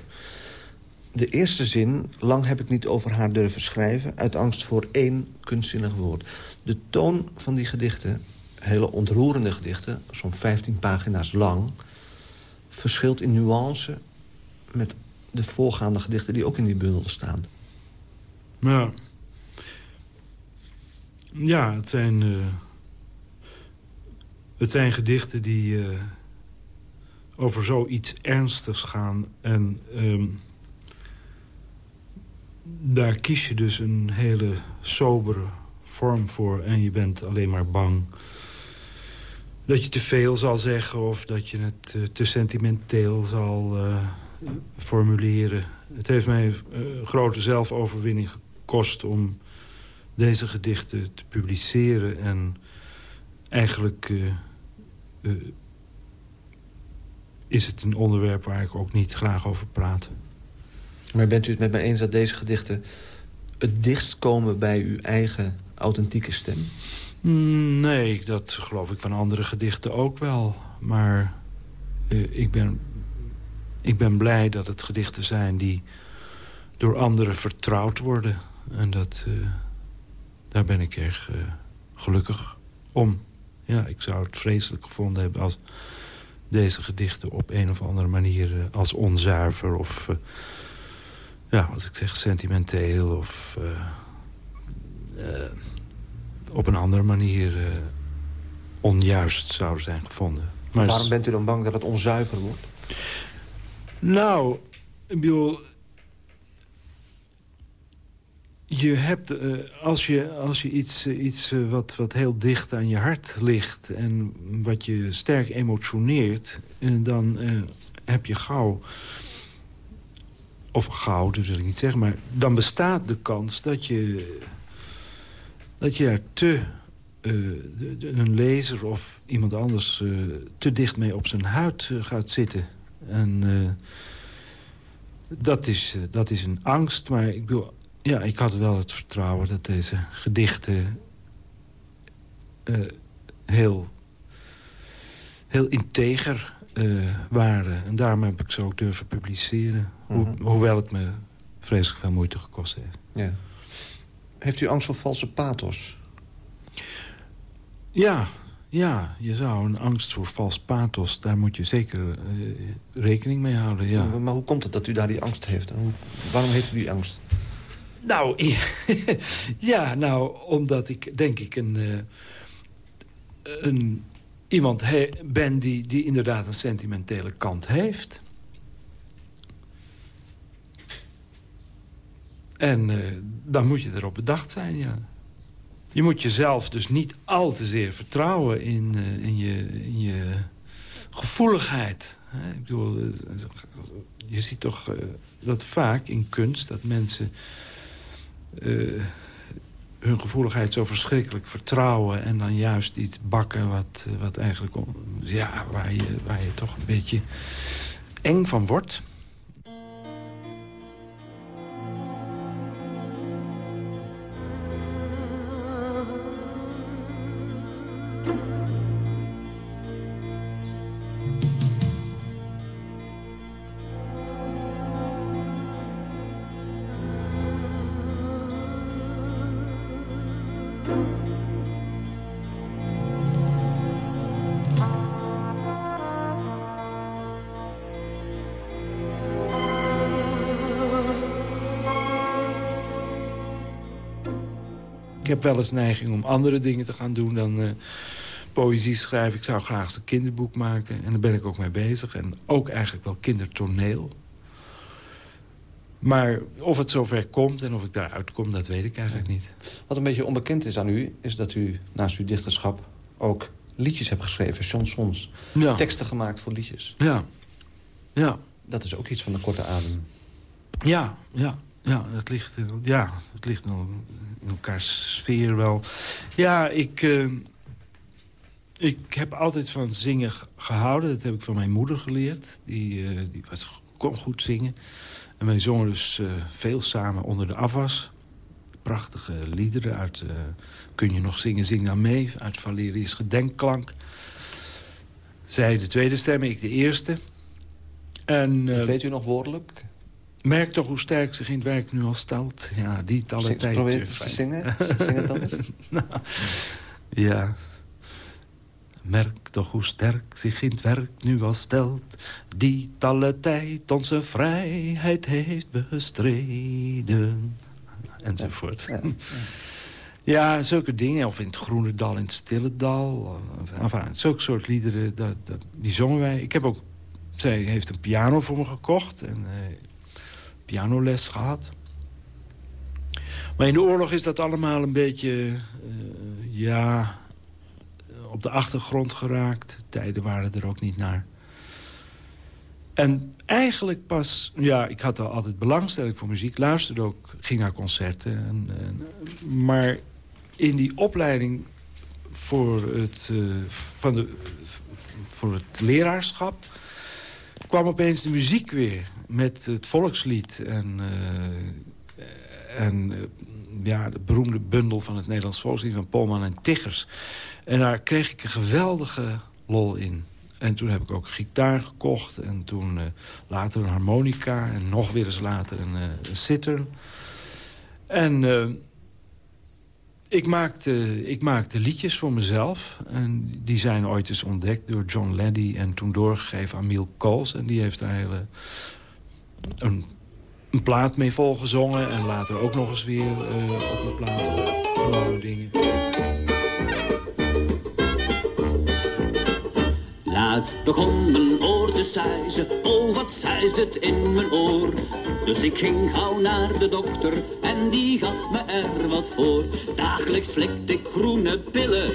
De eerste zin, lang heb ik niet over haar durven schrijven... uit angst voor één kunstzinnig woord. De toon van die gedichten, hele ontroerende gedichten... zo'n 15 pagina's lang... verschilt in nuance met de voorgaande gedichten... die ook in die bundel staan. Ja, ja het zijn... Uh het zijn gedichten die uh, over zoiets ernstigs gaan. En um, daar kies je dus een hele sobere vorm voor. En je bent alleen maar bang dat je te veel zal zeggen... of dat je het eh, te sentimenteel zal uh, formuleren. Het heeft mij uh, grote zelfoverwinning gekost om deze gedichten te publiceren. En eigenlijk is het een onderwerp waar ik ook niet graag over praat. Maar bent u het met mij eens dat deze gedichten... het dichtst komen bij uw eigen authentieke stem? Mm, nee, dat geloof ik van andere gedichten ook wel. Maar uh, ik, ben, ik ben blij dat het gedichten zijn die door anderen vertrouwd worden. En dat, uh, daar ben ik erg uh, gelukkig om. Ja, ik zou het vreselijk gevonden hebben als deze gedichten op een of andere manier als onzuiver of ja, als ik zeg sentimenteel of uh, uh, op een andere manier uh, onjuist zouden zijn gevonden. Maar waarom bent u dan bang dat het onzuiver wordt? Nou, ik bedoel... Je hebt, als je, als je iets, iets wat, wat heel dicht aan je hart ligt... en wat je sterk emotioneert, dan heb je gauw of dat wil ik niet zeggen. Maar dan bestaat de kans dat je, dat je er te, uh, een lezer of iemand anders uh, te dicht mee op zijn huid uh, gaat zitten. En dat, is, dat is een angst, maar ik bedoel, ja, ik had wel het vertrouwen dat deze gedichten heel, heel integer uh, waren. En daarom heb ik ze ook durven publiceren. Mhm. hoewel het me vreselijk veel moeite gekost heeft. Ja. Heeft u angst voor valse pathos? Ja, ja, je zou een angst voor vals pathos... daar moet je zeker uh, rekening mee houden, ja. Maar, maar, hoe komt het dat u daar die angst heeft? Hoe, waarom heeft u die angst? Nou, ja, nou, omdat ik denk ik een... Uh, een iemand ben die, die inderdaad een sentimentele kant heeft. En uh, dan moet je erop bedacht zijn, ja. Je moet jezelf dus niet al te zeer vertrouwen in, uh, in, je, in je gevoeligheid. Hè? Ik bedoel, uh, je ziet toch dat vaak in kunst dat mensen hun gevoeligheid zo verschrikkelijk vertrouwen... en dan juist iets bakken wat, wat eigenlijk, ja, waar, je, waar je toch een beetje eng van wordt. Heb wel eens neiging om andere dingen te gaan doen dan uh, poëzie schrijven. Ik zou graag eens een kinderboek maken. En daar ben ik ook mee bezig. En ook eigenlijk wel kindertoneel. Maar of het zover komt en of ik daaruit kom, dat weet ik eigenlijk niet. Wat een beetje onbekend is aan u, is dat u naast uw dichterschap ook liedjes hebt geschreven, chansons. Ja. Teksten gemaakt voor liedjes. Ja. ja. Dat is ook iets van de korte adem. Ja, ja. Ja, het ligt, ja, het ligt nog in elkaars sfeer wel. Ja, ik, uh, ik heb altijd van zingen gehouden. Dat heb ik van mijn moeder geleerd. Die, uh, die was, kon goed zingen. En wij zongen dus uh, veel samen onder de afwas. Prachtige liederen uit Kun je nog zingen, zing dan mee. Uit Valerius Gedenkklank. Zij de tweede stem, ik de eerste. En, weet u nog woordelijk? Merk toch hoe sterk zich in het werk nu al stelt. Ja, die alle tijd. Probeer het te zingen. Zing het dan eens. nou, ja. Merk toch hoe sterk zich in het werk nu al stelt... die alle tijd onze vrijheid heeft bestreden. Enzovoort. Ja, ja, ja. ja, zulke dingen. Of in het Groene Dal, in het Stille Dal. Enfin, zulke soort liederen, dat, dat, die zongen wij. Ik heb ook... Zij heeft een piano voor me gekocht. En uh, pianoles gehad. Maar in de oorlog is dat allemaal een beetje... ja, op de achtergrond geraakt. Tijden waren er ook niet naar. En eigenlijk pas... Ja, ik had al altijd belangstelling voor muziek. Luisterde ook, ging naar concerten. En, maar in die opleiding voor het, uh, van de, voor het leraarschap... kwam opeens de muziek weer met het volkslied. En, uh, en uh, ja, de beroemde bundel van het Nederlands volkslied van Polman en Tiggers. En daar kreeg ik een geweldige lol in. En toen heb ik ook gitaar gekocht. En toen uh, later een harmonica. En nog weer eens later een, een sitter. En ik, maakte, ik maakte liedjes voor mezelf. En die zijn ooit eens ontdekt door John Leddy. En toen doorgegeven aan Miel Coles. En die heeft daar hele, een, een plaat mee volgezongen. En later ook nog eens weer op een plaat opgenomen dingen. Laatst begon mijn oor te suizen, oh wat zuist het in mijn oor. Dus ik ging gauw naar de dokter en die gaf me er wat voor. Dagelijks slikte ik groene pillen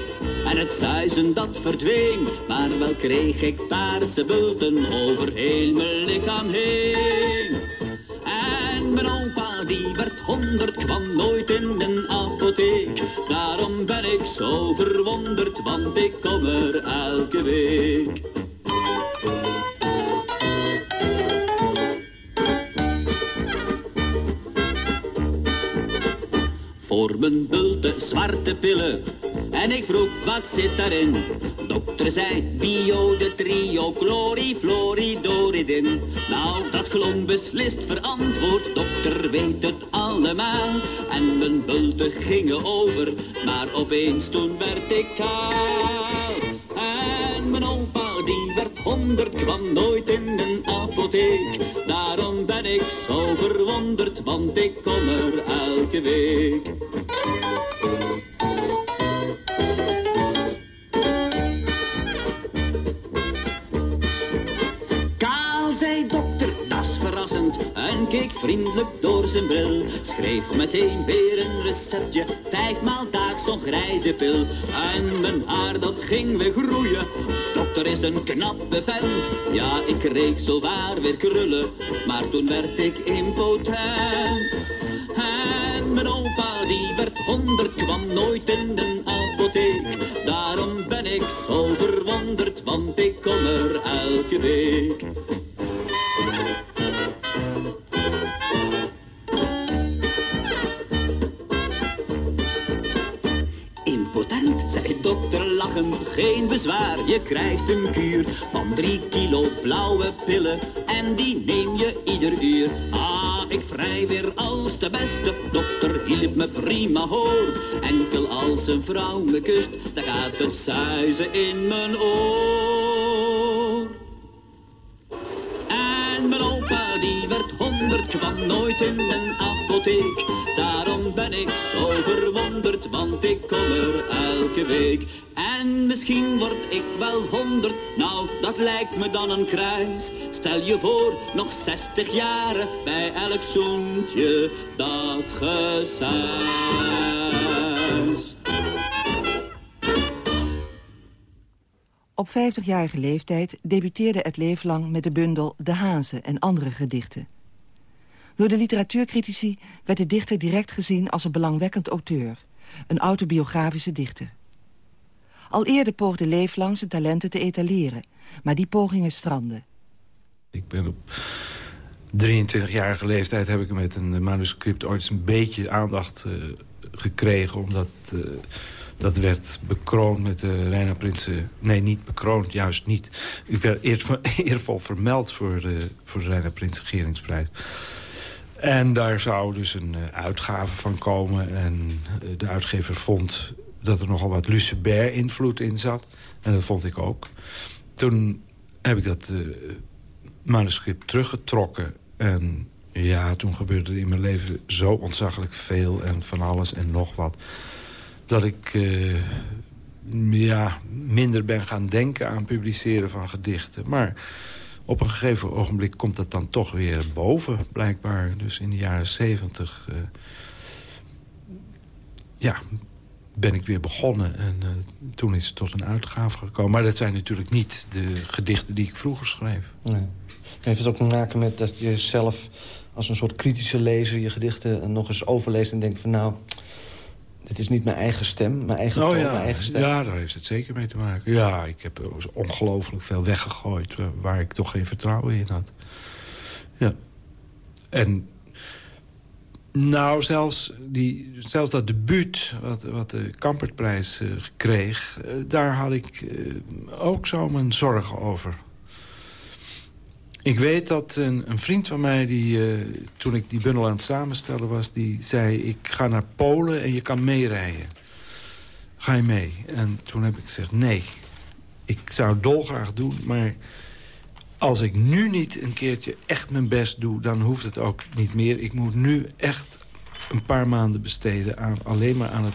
en het zuizen dat verdween. Maar wel kreeg ik paarse bulten over heel mijn lichaam heen. En mijn opa die werd honderd, kwam nooit in een apotheek. Daarom ben ik zo verwonderd, zit daarin. Dokter zei bio de trio chlorifluoridoridin. Nou, dat klonk beslist verantwoord, dokter weet het allemaal. En mijn bulten gingen over, maar opeens toen werd ik kaal. En mijn haar dat ging weer groeien, dokter is een knappe vent. Ja, ik kreeg zo waar weer krullen, maar toen werd ik impotent. Als een vrouw me kust, dan gaat het zuizen in mijn oor. En mijn opa die werd honderd, kwam nooit in een apotheek. Daarom ben ik zo verwonderd, want ik kom er elke week. En misschien word ik wel honderd, nou dat lijkt me dan een kruis. Stel je voor, nog zestig jaren bij elk zoentje dat gesuis. Op 50-jarige leeftijd debuteerde het Leeflang met de bundel De Hazen en andere gedichten. Door de literatuurcritici werd de dichter direct gezien als een belangwekkend auteur. Een autobiografische dichter. Al eerder poogde Leeflang zijn talenten te etaleren. Maar die pogingen stranden. Ik ben op 23-jarige leeftijd heb ik met een manuscript ooit een beetje aandacht uh, gekregen. Omdat uh, dat werd bekroond met de Reina Prinsen... Nee, niet bekroond, juist niet. Ik werd eervol vermeld voor de, voor de Reina Prinsen Geringsprijs. En daar zou dus een uh, uitgave van komen. En uh, de uitgever vond dat er nogal wat Lucebert-invloed in zat. En dat vond ik ook. Toen heb ik dat manuscript teruggetrokken. En ja, toen gebeurde er in mijn leven zo ontzaglijk veel... en van alles en nog wat... dat ik ja, minder ben gaan denken aan publiceren van gedichten. Maar op een gegeven ogenblik komt dat dan toch weer boven, blijkbaar. Dus in de jaren zeventig uh, ja, ben ik weer begonnen. En uh, toen is het tot een uitgave gekomen. Maar dat zijn natuurlijk niet de gedichten die ik vroeger schreef. Nee. Heeft het ook te maken met dat je zelf als een soort kritische lezer... je gedichten nog eens overleest en denkt van nou... dit is niet mijn eigen stem, mijn eigen oh, toon, ja. mijn eigen stem. Ja, daar heeft het zeker mee te maken. Ja, ik heb ongelooflijk veel weggegooid... waar ik toch geen vertrouwen in had. Ja. En nou, zelfs, die, zelfs dat debuut wat, wat de Kampertprijs uh, kreeg... Uh, daar had ik uh, ook zo mijn zorgen over. Ik weet dat een, een vriend van mij, die, toen ik die bundel aan het samenstellen was... die zei, ik ga naar Polen en je kan meerijden. Ga je mee? En toen heb ik gezegd, nee. Ik zou het dolgraag doen, maar als ik nu niet een keertje echt mijn best doe... dan hoeft het ook niet meer. Ik moet nu echt een paar maanden besteden... Aan, alleen maar aan het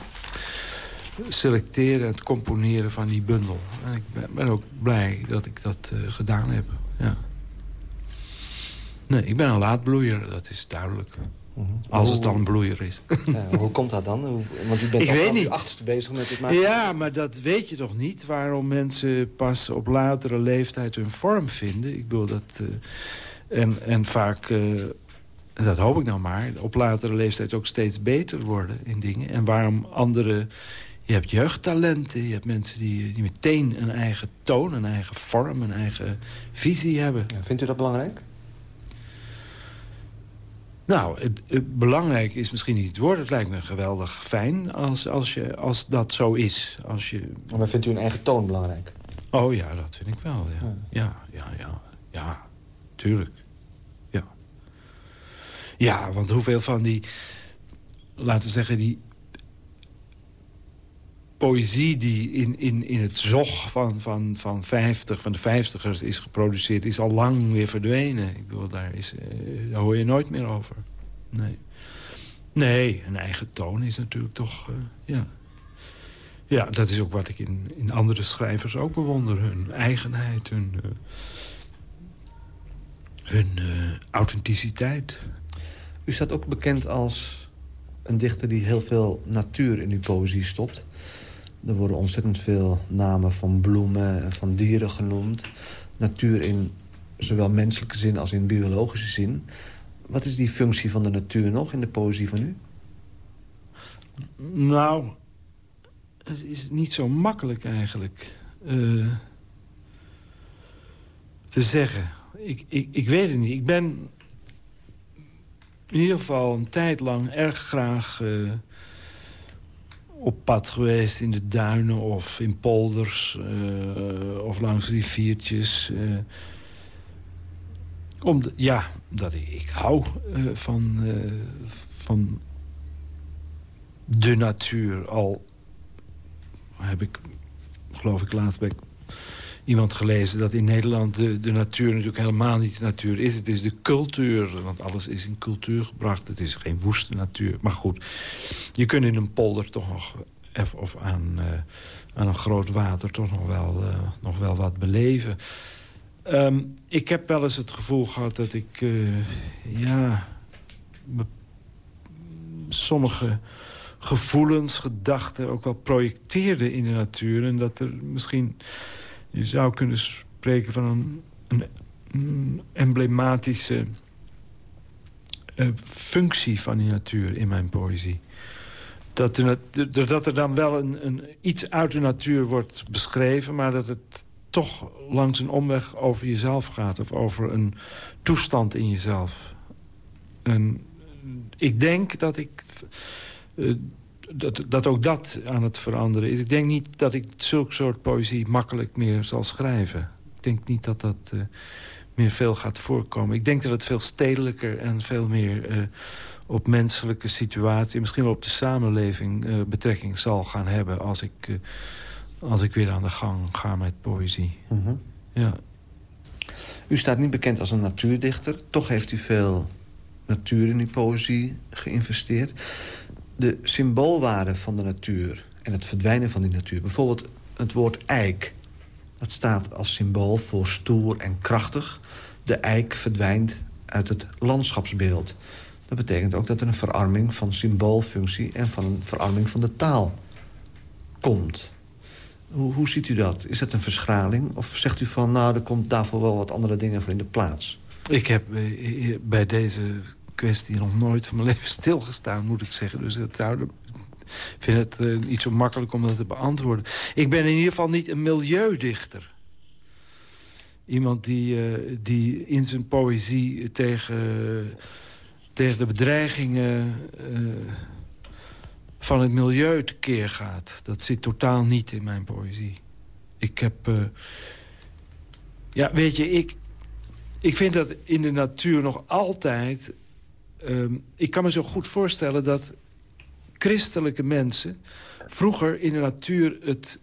selecteren en het componeren van die bundel. En ik ben, ben ook blij dat ik dat uh, gedaan heb. Ja. Nee, ik ben een laatbloeier, dat is duidelijk. Mm -hmm. Als het dan een bloeier is. Ja, hoe komt dat dan? Hoe, want u bent ik weet niet. achtste bezig met dit maken. Ja, maar dat weet je toch niet. Waarom mensen pas op latere leeftijd hun vorm vinden. Ik bedoel dat... Uh, en, en vaak... Uh, en dat hoop ik nou maar, op latere leeftijd ook steeds beter worden in dingen. En waarom andere... Je hebt jeugdtalenten, je hebt mensen die, die meteen een eigen toon, een eigen vorm, een eigen visie hebben. Ja, vindt u dat belangrijk? Nou, het, het, belangrijk is misschien niet het woord. Het lijkt me geweldig fijn als, als, je, als dat zo is. Als je... Maar vindt u een eigen toon belangrijk? Oh ja, dat vind ik wel, ja. Ja, ja, ja, ja, ja tuurlijk. Ja. Ja, want hoeveel van die, laten we zeggen, die poëzie die in, in, in het zog van, van, van, 50, van de vijftigers is geproduceerd... is al lang weer verdwenen. Ik bedoel, daar, is, daar hoor je nooit meer over. Nee. Nee, een eigen toon is natuurlijk toch... Uh, ja. ja, dat is ook wat ik in, in andere schrijvers ook bewonder. Hun eigenheid, hun, uh, hun authenticiteit. U staat ook bekend als een dichter die heel veel natuur in uw poëzie stopt. Er worden ontzettend veel namen van bloemen en van dieren genoemd. Natuur in zowel menselijke zin als in biologische zin. Wat is die functie van de natuur nog in de poëzie van u? Nou, het is niet zo makkelijk eigenlijk uh, te zeggen. Ik, ik, ik weet het niet. Ik ben in ieder geval een tijd lang erg graag... Uh, op pad geweest in de duinen of in polders uh, of langs riviertjes. Uh, om ja, dat ik, ik hou uh, van, van de natuur. Al heb ik, geloof ik, laatst bij iemand gelezen... dat in Nederland de, natuur natuurlijk helemaal niet de natuur is. Het is de cultuur, want alles is in cultuur gebracht. Het is geen woeste natuur. Maar goed, je kunt in een polder toch nog... of aan, uh, aan een groot water toch nog wel, uh, nog wel wat beleven. Um, ik heb wel eens het gevoel gehad dat ik... Uh, ja, sommige gevoelens, gedachten ook wel projecteerde in de natuur. En dat er misschien je zou kunnen spreken van een, een, emblematische uh, functie van die natuur in mijn poëzie. Dat er, er dan wel een, een, iets uit de natuur wordt beschreven... maar dat het toch langs een omweg over jezelf gaat... of over een toestand in jezelf. En ik denk dat ik... Uh, dat, dat ook dat aan het veranderen is. Ik denk niet dat ik zulk soort poëzie makkelijk meer zal schrijven. Ik denk niet dat dat uh, meer veel gaat voorkomen. Ik denk dat het veel stedelijker en veel meer uh, op menselijke situatie... misschien wel op de samenleving uh, betrekking zal gaan hebben... als ik, als ik weer aan de gang ga met poëzie. Mm -hmm. Ja. U staat niet bekend als een natuurdichter. Toch heeft u veel natuur in uw poëzie geïnvesteerd de symboolwaarde van de natuur en het verdwijnen van die natuur. Bijvoorbeeld het woord eik. Dat staat als symbool voor stoer en krachtig. De eik verdwijnt uit het landschapsbeeld. Dat betekent ook dat er een verarming van symboolfunctie... en van een verarming van de taal komt. Hoe, hoe ziet u dat? Is dat een verschraling? Of zegt u van, nou, er komt daarvoor wel wat andere dingen voor in de plaats? Ik heb eh, bij deze kwestie nog nooit van mijn leven stilgestaan, moet ik zeggen. Dus het zou, ik vind het uh, niet zo makkelijk om dat te beantwoorden. Ik ben in ieder geval niet een milieudichter. Iemand die, uh, die in zijn poëzie tegen, tegen de bedreigingen uh, van het milieu tekeer gaat. Dat zit totaal niet in mijn poëzie. Ik heb... ja, weet je, ik, ik vind dat in de natuur nog altijd... Um, ik kan me zo goed voorstellen dat christelijke mensen... vroeger in de natuur het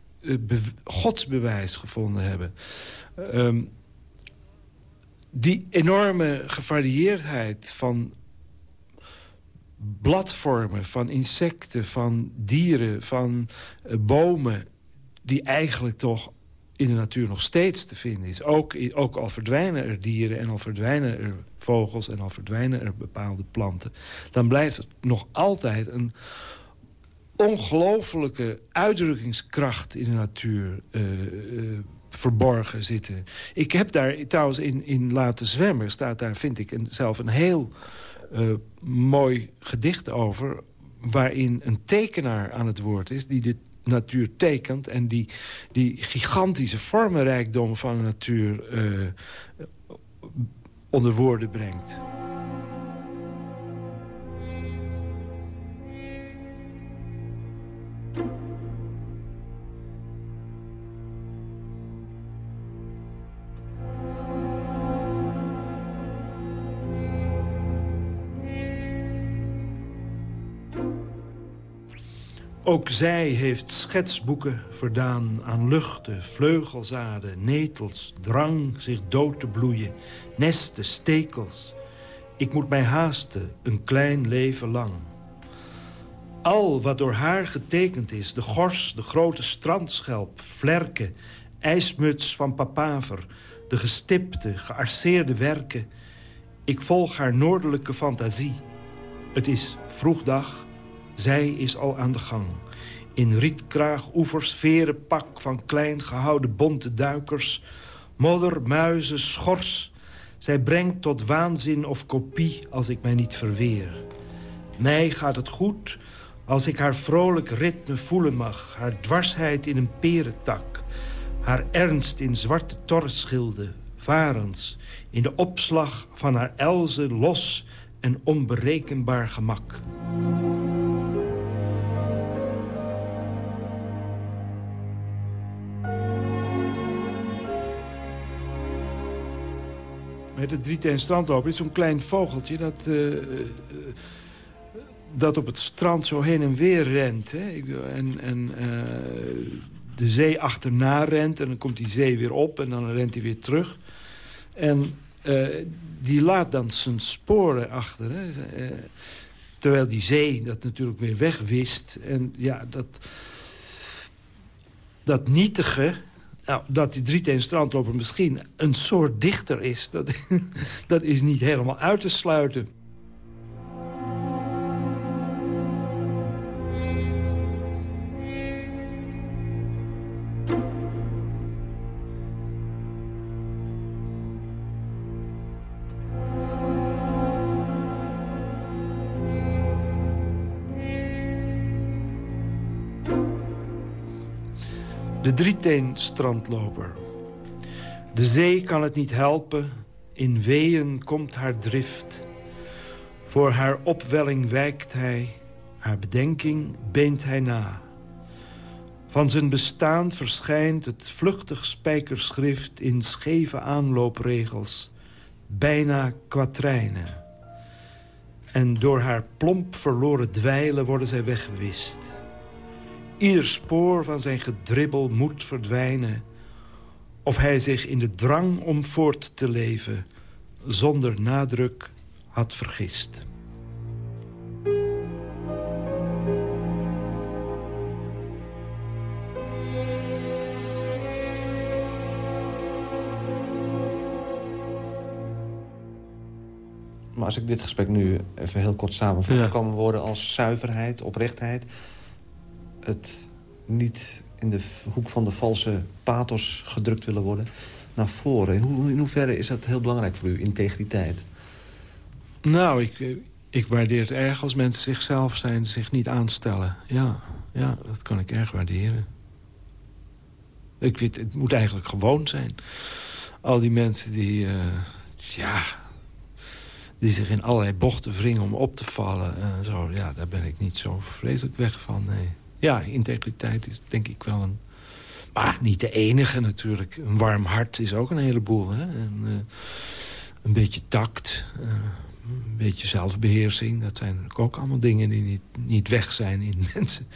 godsbewijs gevonden hebben. Um, die enorme gevarieerdheid van bladvormen, van insecten, van dieren, van uh, bomen... die eigenlijk toch in de natuur nog steeds te vinden is. Ook, al verdwijnen er dieren en al verdwijnen er vogels... en al verdwijnen er bepaalde planten... dan blijft het nog altijd een ongelofelijke uitdrukkingskracht in de natuur uh, uh, verborgen zitten. Ik heb daar trouwens in, in Laten Zwemmen... staat daar, vind ik, een, zelf een heel uh, mooi gedicht over... waarin een tekenaar aan het woord is... die de natuur tekent en die, die gigantische vormenrijkdom van de natuur onder woorden brengt. Ook zij heeft schetsboeken verdaan aan luchten, vleugelzaden, netels, drang zich dood te bloeien, nesten, stekels. Ik moet mij haasten, een klein leven lang. Al wat door haar getekend is, de gors, de grote strandschelp, vlerken, ijsmuts van papaver, de gestipte, gearceerde werken. Ik volg haar noordelijke fantasie. Het is vroegdag, zij is al aan de gang. In rietkraag, oevers, veren, pak van klein gehouden bonte duikers. Modder, muizen, schors. Zij brengt tot waanzin of kopie als ik mij niet verweer. Mij gaat het goed als ik haar vrolijk ritme voelen mag. Haar dwarsheid in een perentak. Haar ernst in zwarte torschilden, varens. In de opslag van haar elze los en onberekenbaar gemak. Met de drieteen strandloper is zo'n klein vogeltje dat, uh, dat op het strand zo heen en weer rent. Hè? En, en uh, de zee achterna rent en dan komt die zee weer op en dan rent hij weer terug. En die laat dan zijn sporen achter. Hè? terwijl die zee dat natuurlijk weer wegwist. En ja, dat, dat nou, dat die drieteen strandloper misschien een soort dichter is... dat, dat is niet helemaal uit te sluiten. De drieteen strandloper. De zee kan het niet helpen, in weeën komt haar drift. Voor haar opwelling wijkt hij, haar bedenking beent hij na. Van zijn bestaan verschijnt het vluchtig spijkerschrift... in scheve aanloopregels, bijna kwatrijnen. En door haar plomp verloren dweilen worden zij weggewist... Ieder spoor van zijn gedribbel moet verdwijnen... of hij zich in de drang om voort te leven... zonder nadruk had vergist. Maar als ik dit gesprek nu even heel kort samenvat... Ja. komen woorden als zuiverheid, oprechtheid... het niet in de hoek van de valse pathos gedrukt willen worden... naar voren. In, in hoeverre is dat heel belangrijk voor u, integriteit? Nou, ik, eh, ik waardeer het erg als mensen zichzelf zijn, zich niet aanstellen. Ja, ja dat kan ik erg waarderen. Ik vind, het moet eigenlijk gewoon zijn. Al die mensen die, eh, ja, die zich in allerlei bochten wringen om op te vallen. En zo, ja, daar ben ik niet zo vreselijk weg van, nee. Ja, integriteit is denk ik wel een... Maar niet de enige natuurlijk. Een warm hart is ook een heleboel. Hè? En, eh, een beetje tact, eh, een beetje zelfbeheersing. Dat zijn ook allemaal dingen die niet, niet weg zijn in mensen.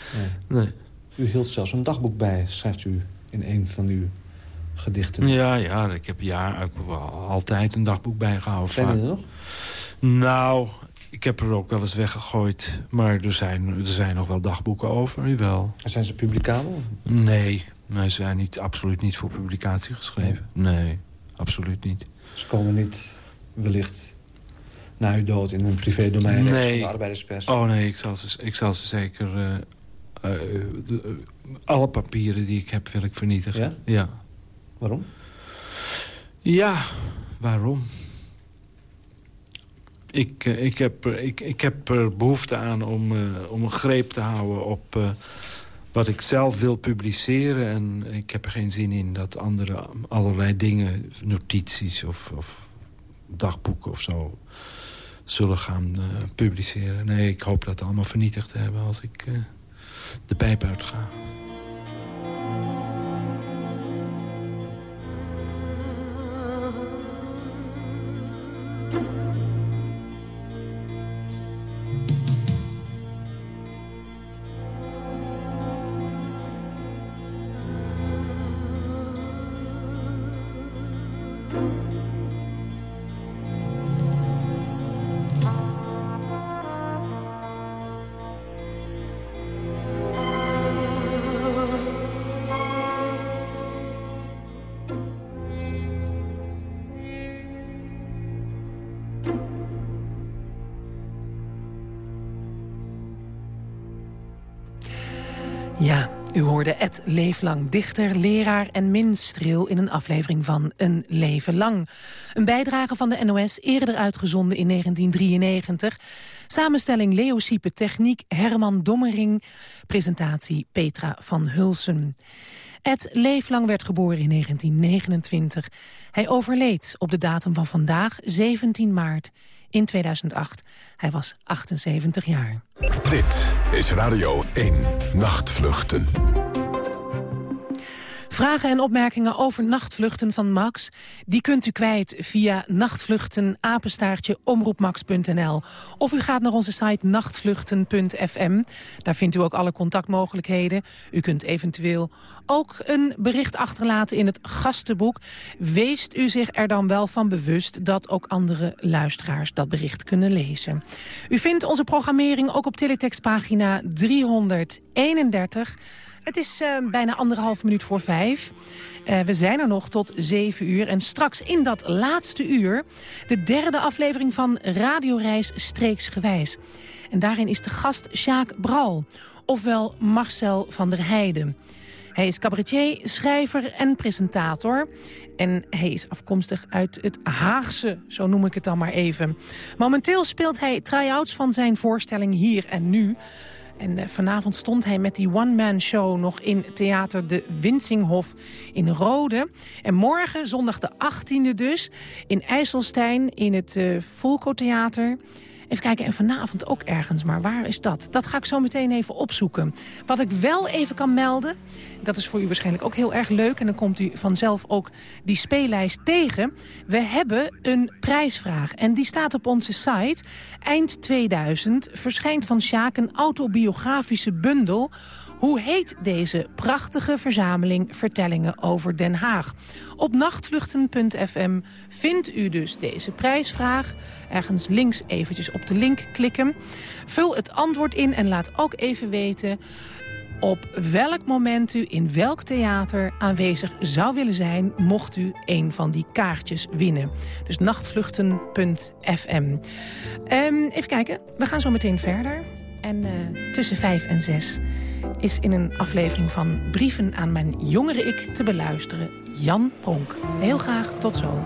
Nee. U hield zelfs een dagboek bij, schrijft u in een van uw gedichten. Ja, ja, ik heb ja, ik heb altijd een dagboek bijgehouden. Vaak. er nog? Nou, ik heb er ook wel eens weggegooid. Maar er zijn, er zijn nog wel dagboeken over, jawel. Zijn ze publicabel? Nee, nee ze zijn niet, absoluut niet voor publicatie geschreven. Nee, absoluut niet. Ze komen niet wellicht na uw dood in een privédomein Nee. van de arbeiderspers. Oh nee, ik zal ze, ik zal ze zeker... eh, eh, de- eh, alle papieren die ik heb wil ik vernietigen. Ja? Ja. Waarom? Ja, waarom? Ik, eh, ik, heb, ik, ik heb er behoefte aan om, eh, om een greep te houden op eh, wat ik zelf wil publiceren. En ik heb er geen zin in dat anderen allerlei dingen, notities of, of dagboeken of zo, zullen gaan publiceren. Nee, ik hoop dat allemaal vernietigd te hebben als ik eh, de pijp uitga. Ed Leeflang, dichter, leraar en minstreel... in een aflevering van Een Leven Lang. Een bijdrage van de NOS, eerder uitgezonden in 1993. Samenstelling Leo Siepe, techniek Herman Dommering... presentatie Petra van Hulsen. Ed Leeflang werd geboren in 1929. Hij overleed op de datum van vandaag, 17 maart, in 2008. Hij was 78 jaar. Dit is Radio 1 Nachtvluchten. Vragen en opmerkingen over nachtvluchten van Max... die kunt u kwijt via nachtvluchten apenstaartje omroepmax.nl. Of u gaat naar onze site nachtvluchten.fm. Daar vindt u ook alle contactmogelijkheden. U kunt eventueel ook een bericht achterlaten in het gastenboek. Weest u zich er dan wel van bewust... dat ook andere luisteraars dat bericht kunnen lezen. U vindt onze programmering ook op teletextpagina 331... Het is eh, bijna anderhalf minuut voor vijf. Eh, we zijn er nog tot zeven uur. En straks in dat laatste uur... de derde aflevering van Radioreis Streeksgewijs. En daarin is de gast Sjaak Bral. Ofwel Marcel van der Heijden. Hij is cabaretier, schrijver en presentator. En hij is afkomstig uit het Haagse, zo noem ik het dan maar even. Momenteel speelt hij try-outs van zijn voorstelling Hier en Nu... En eh, vanavond stond hij met die one-man show nog in theater De Winsinghof in Rode. En morgen, zondag de 18e dus, in IJsselstein in het uh, Volco Theater. Even kijken, en vanavond ook ergens, maar waar is dat? Dat ga ik zo meteen even opzoeken. Wat ik wel even kan melden, dat is voor u waarschijnlijk ook heel erg leuk... en dan komt u vanzelf ook die speellijst tegen. We hebben een prijsvraag en die staat op onze site. Eind 2000 verschijnt van Sjaak een autobiografische bundel... Hoe heet deze prachtige verzameling vertellingen over Den Haag? Op nachtvluchten.fm vindt u dus deze prijsvraag. Ergens links eventjes op de link klikken. Vul het antwoord in en laat ook even weten op welk moment u in welk theater aanwezig zou willen zijn... mocht u een van die kaartjes winnen. Dus nachtvluchten.fm. Ehm, even kijken, we gaan zo meteen verder. En uh, tussen vijf en zes is in een aflevering van Brieven aan mijn jongere ik te beluisteren... Jan Pronk. Heel graag tot zo.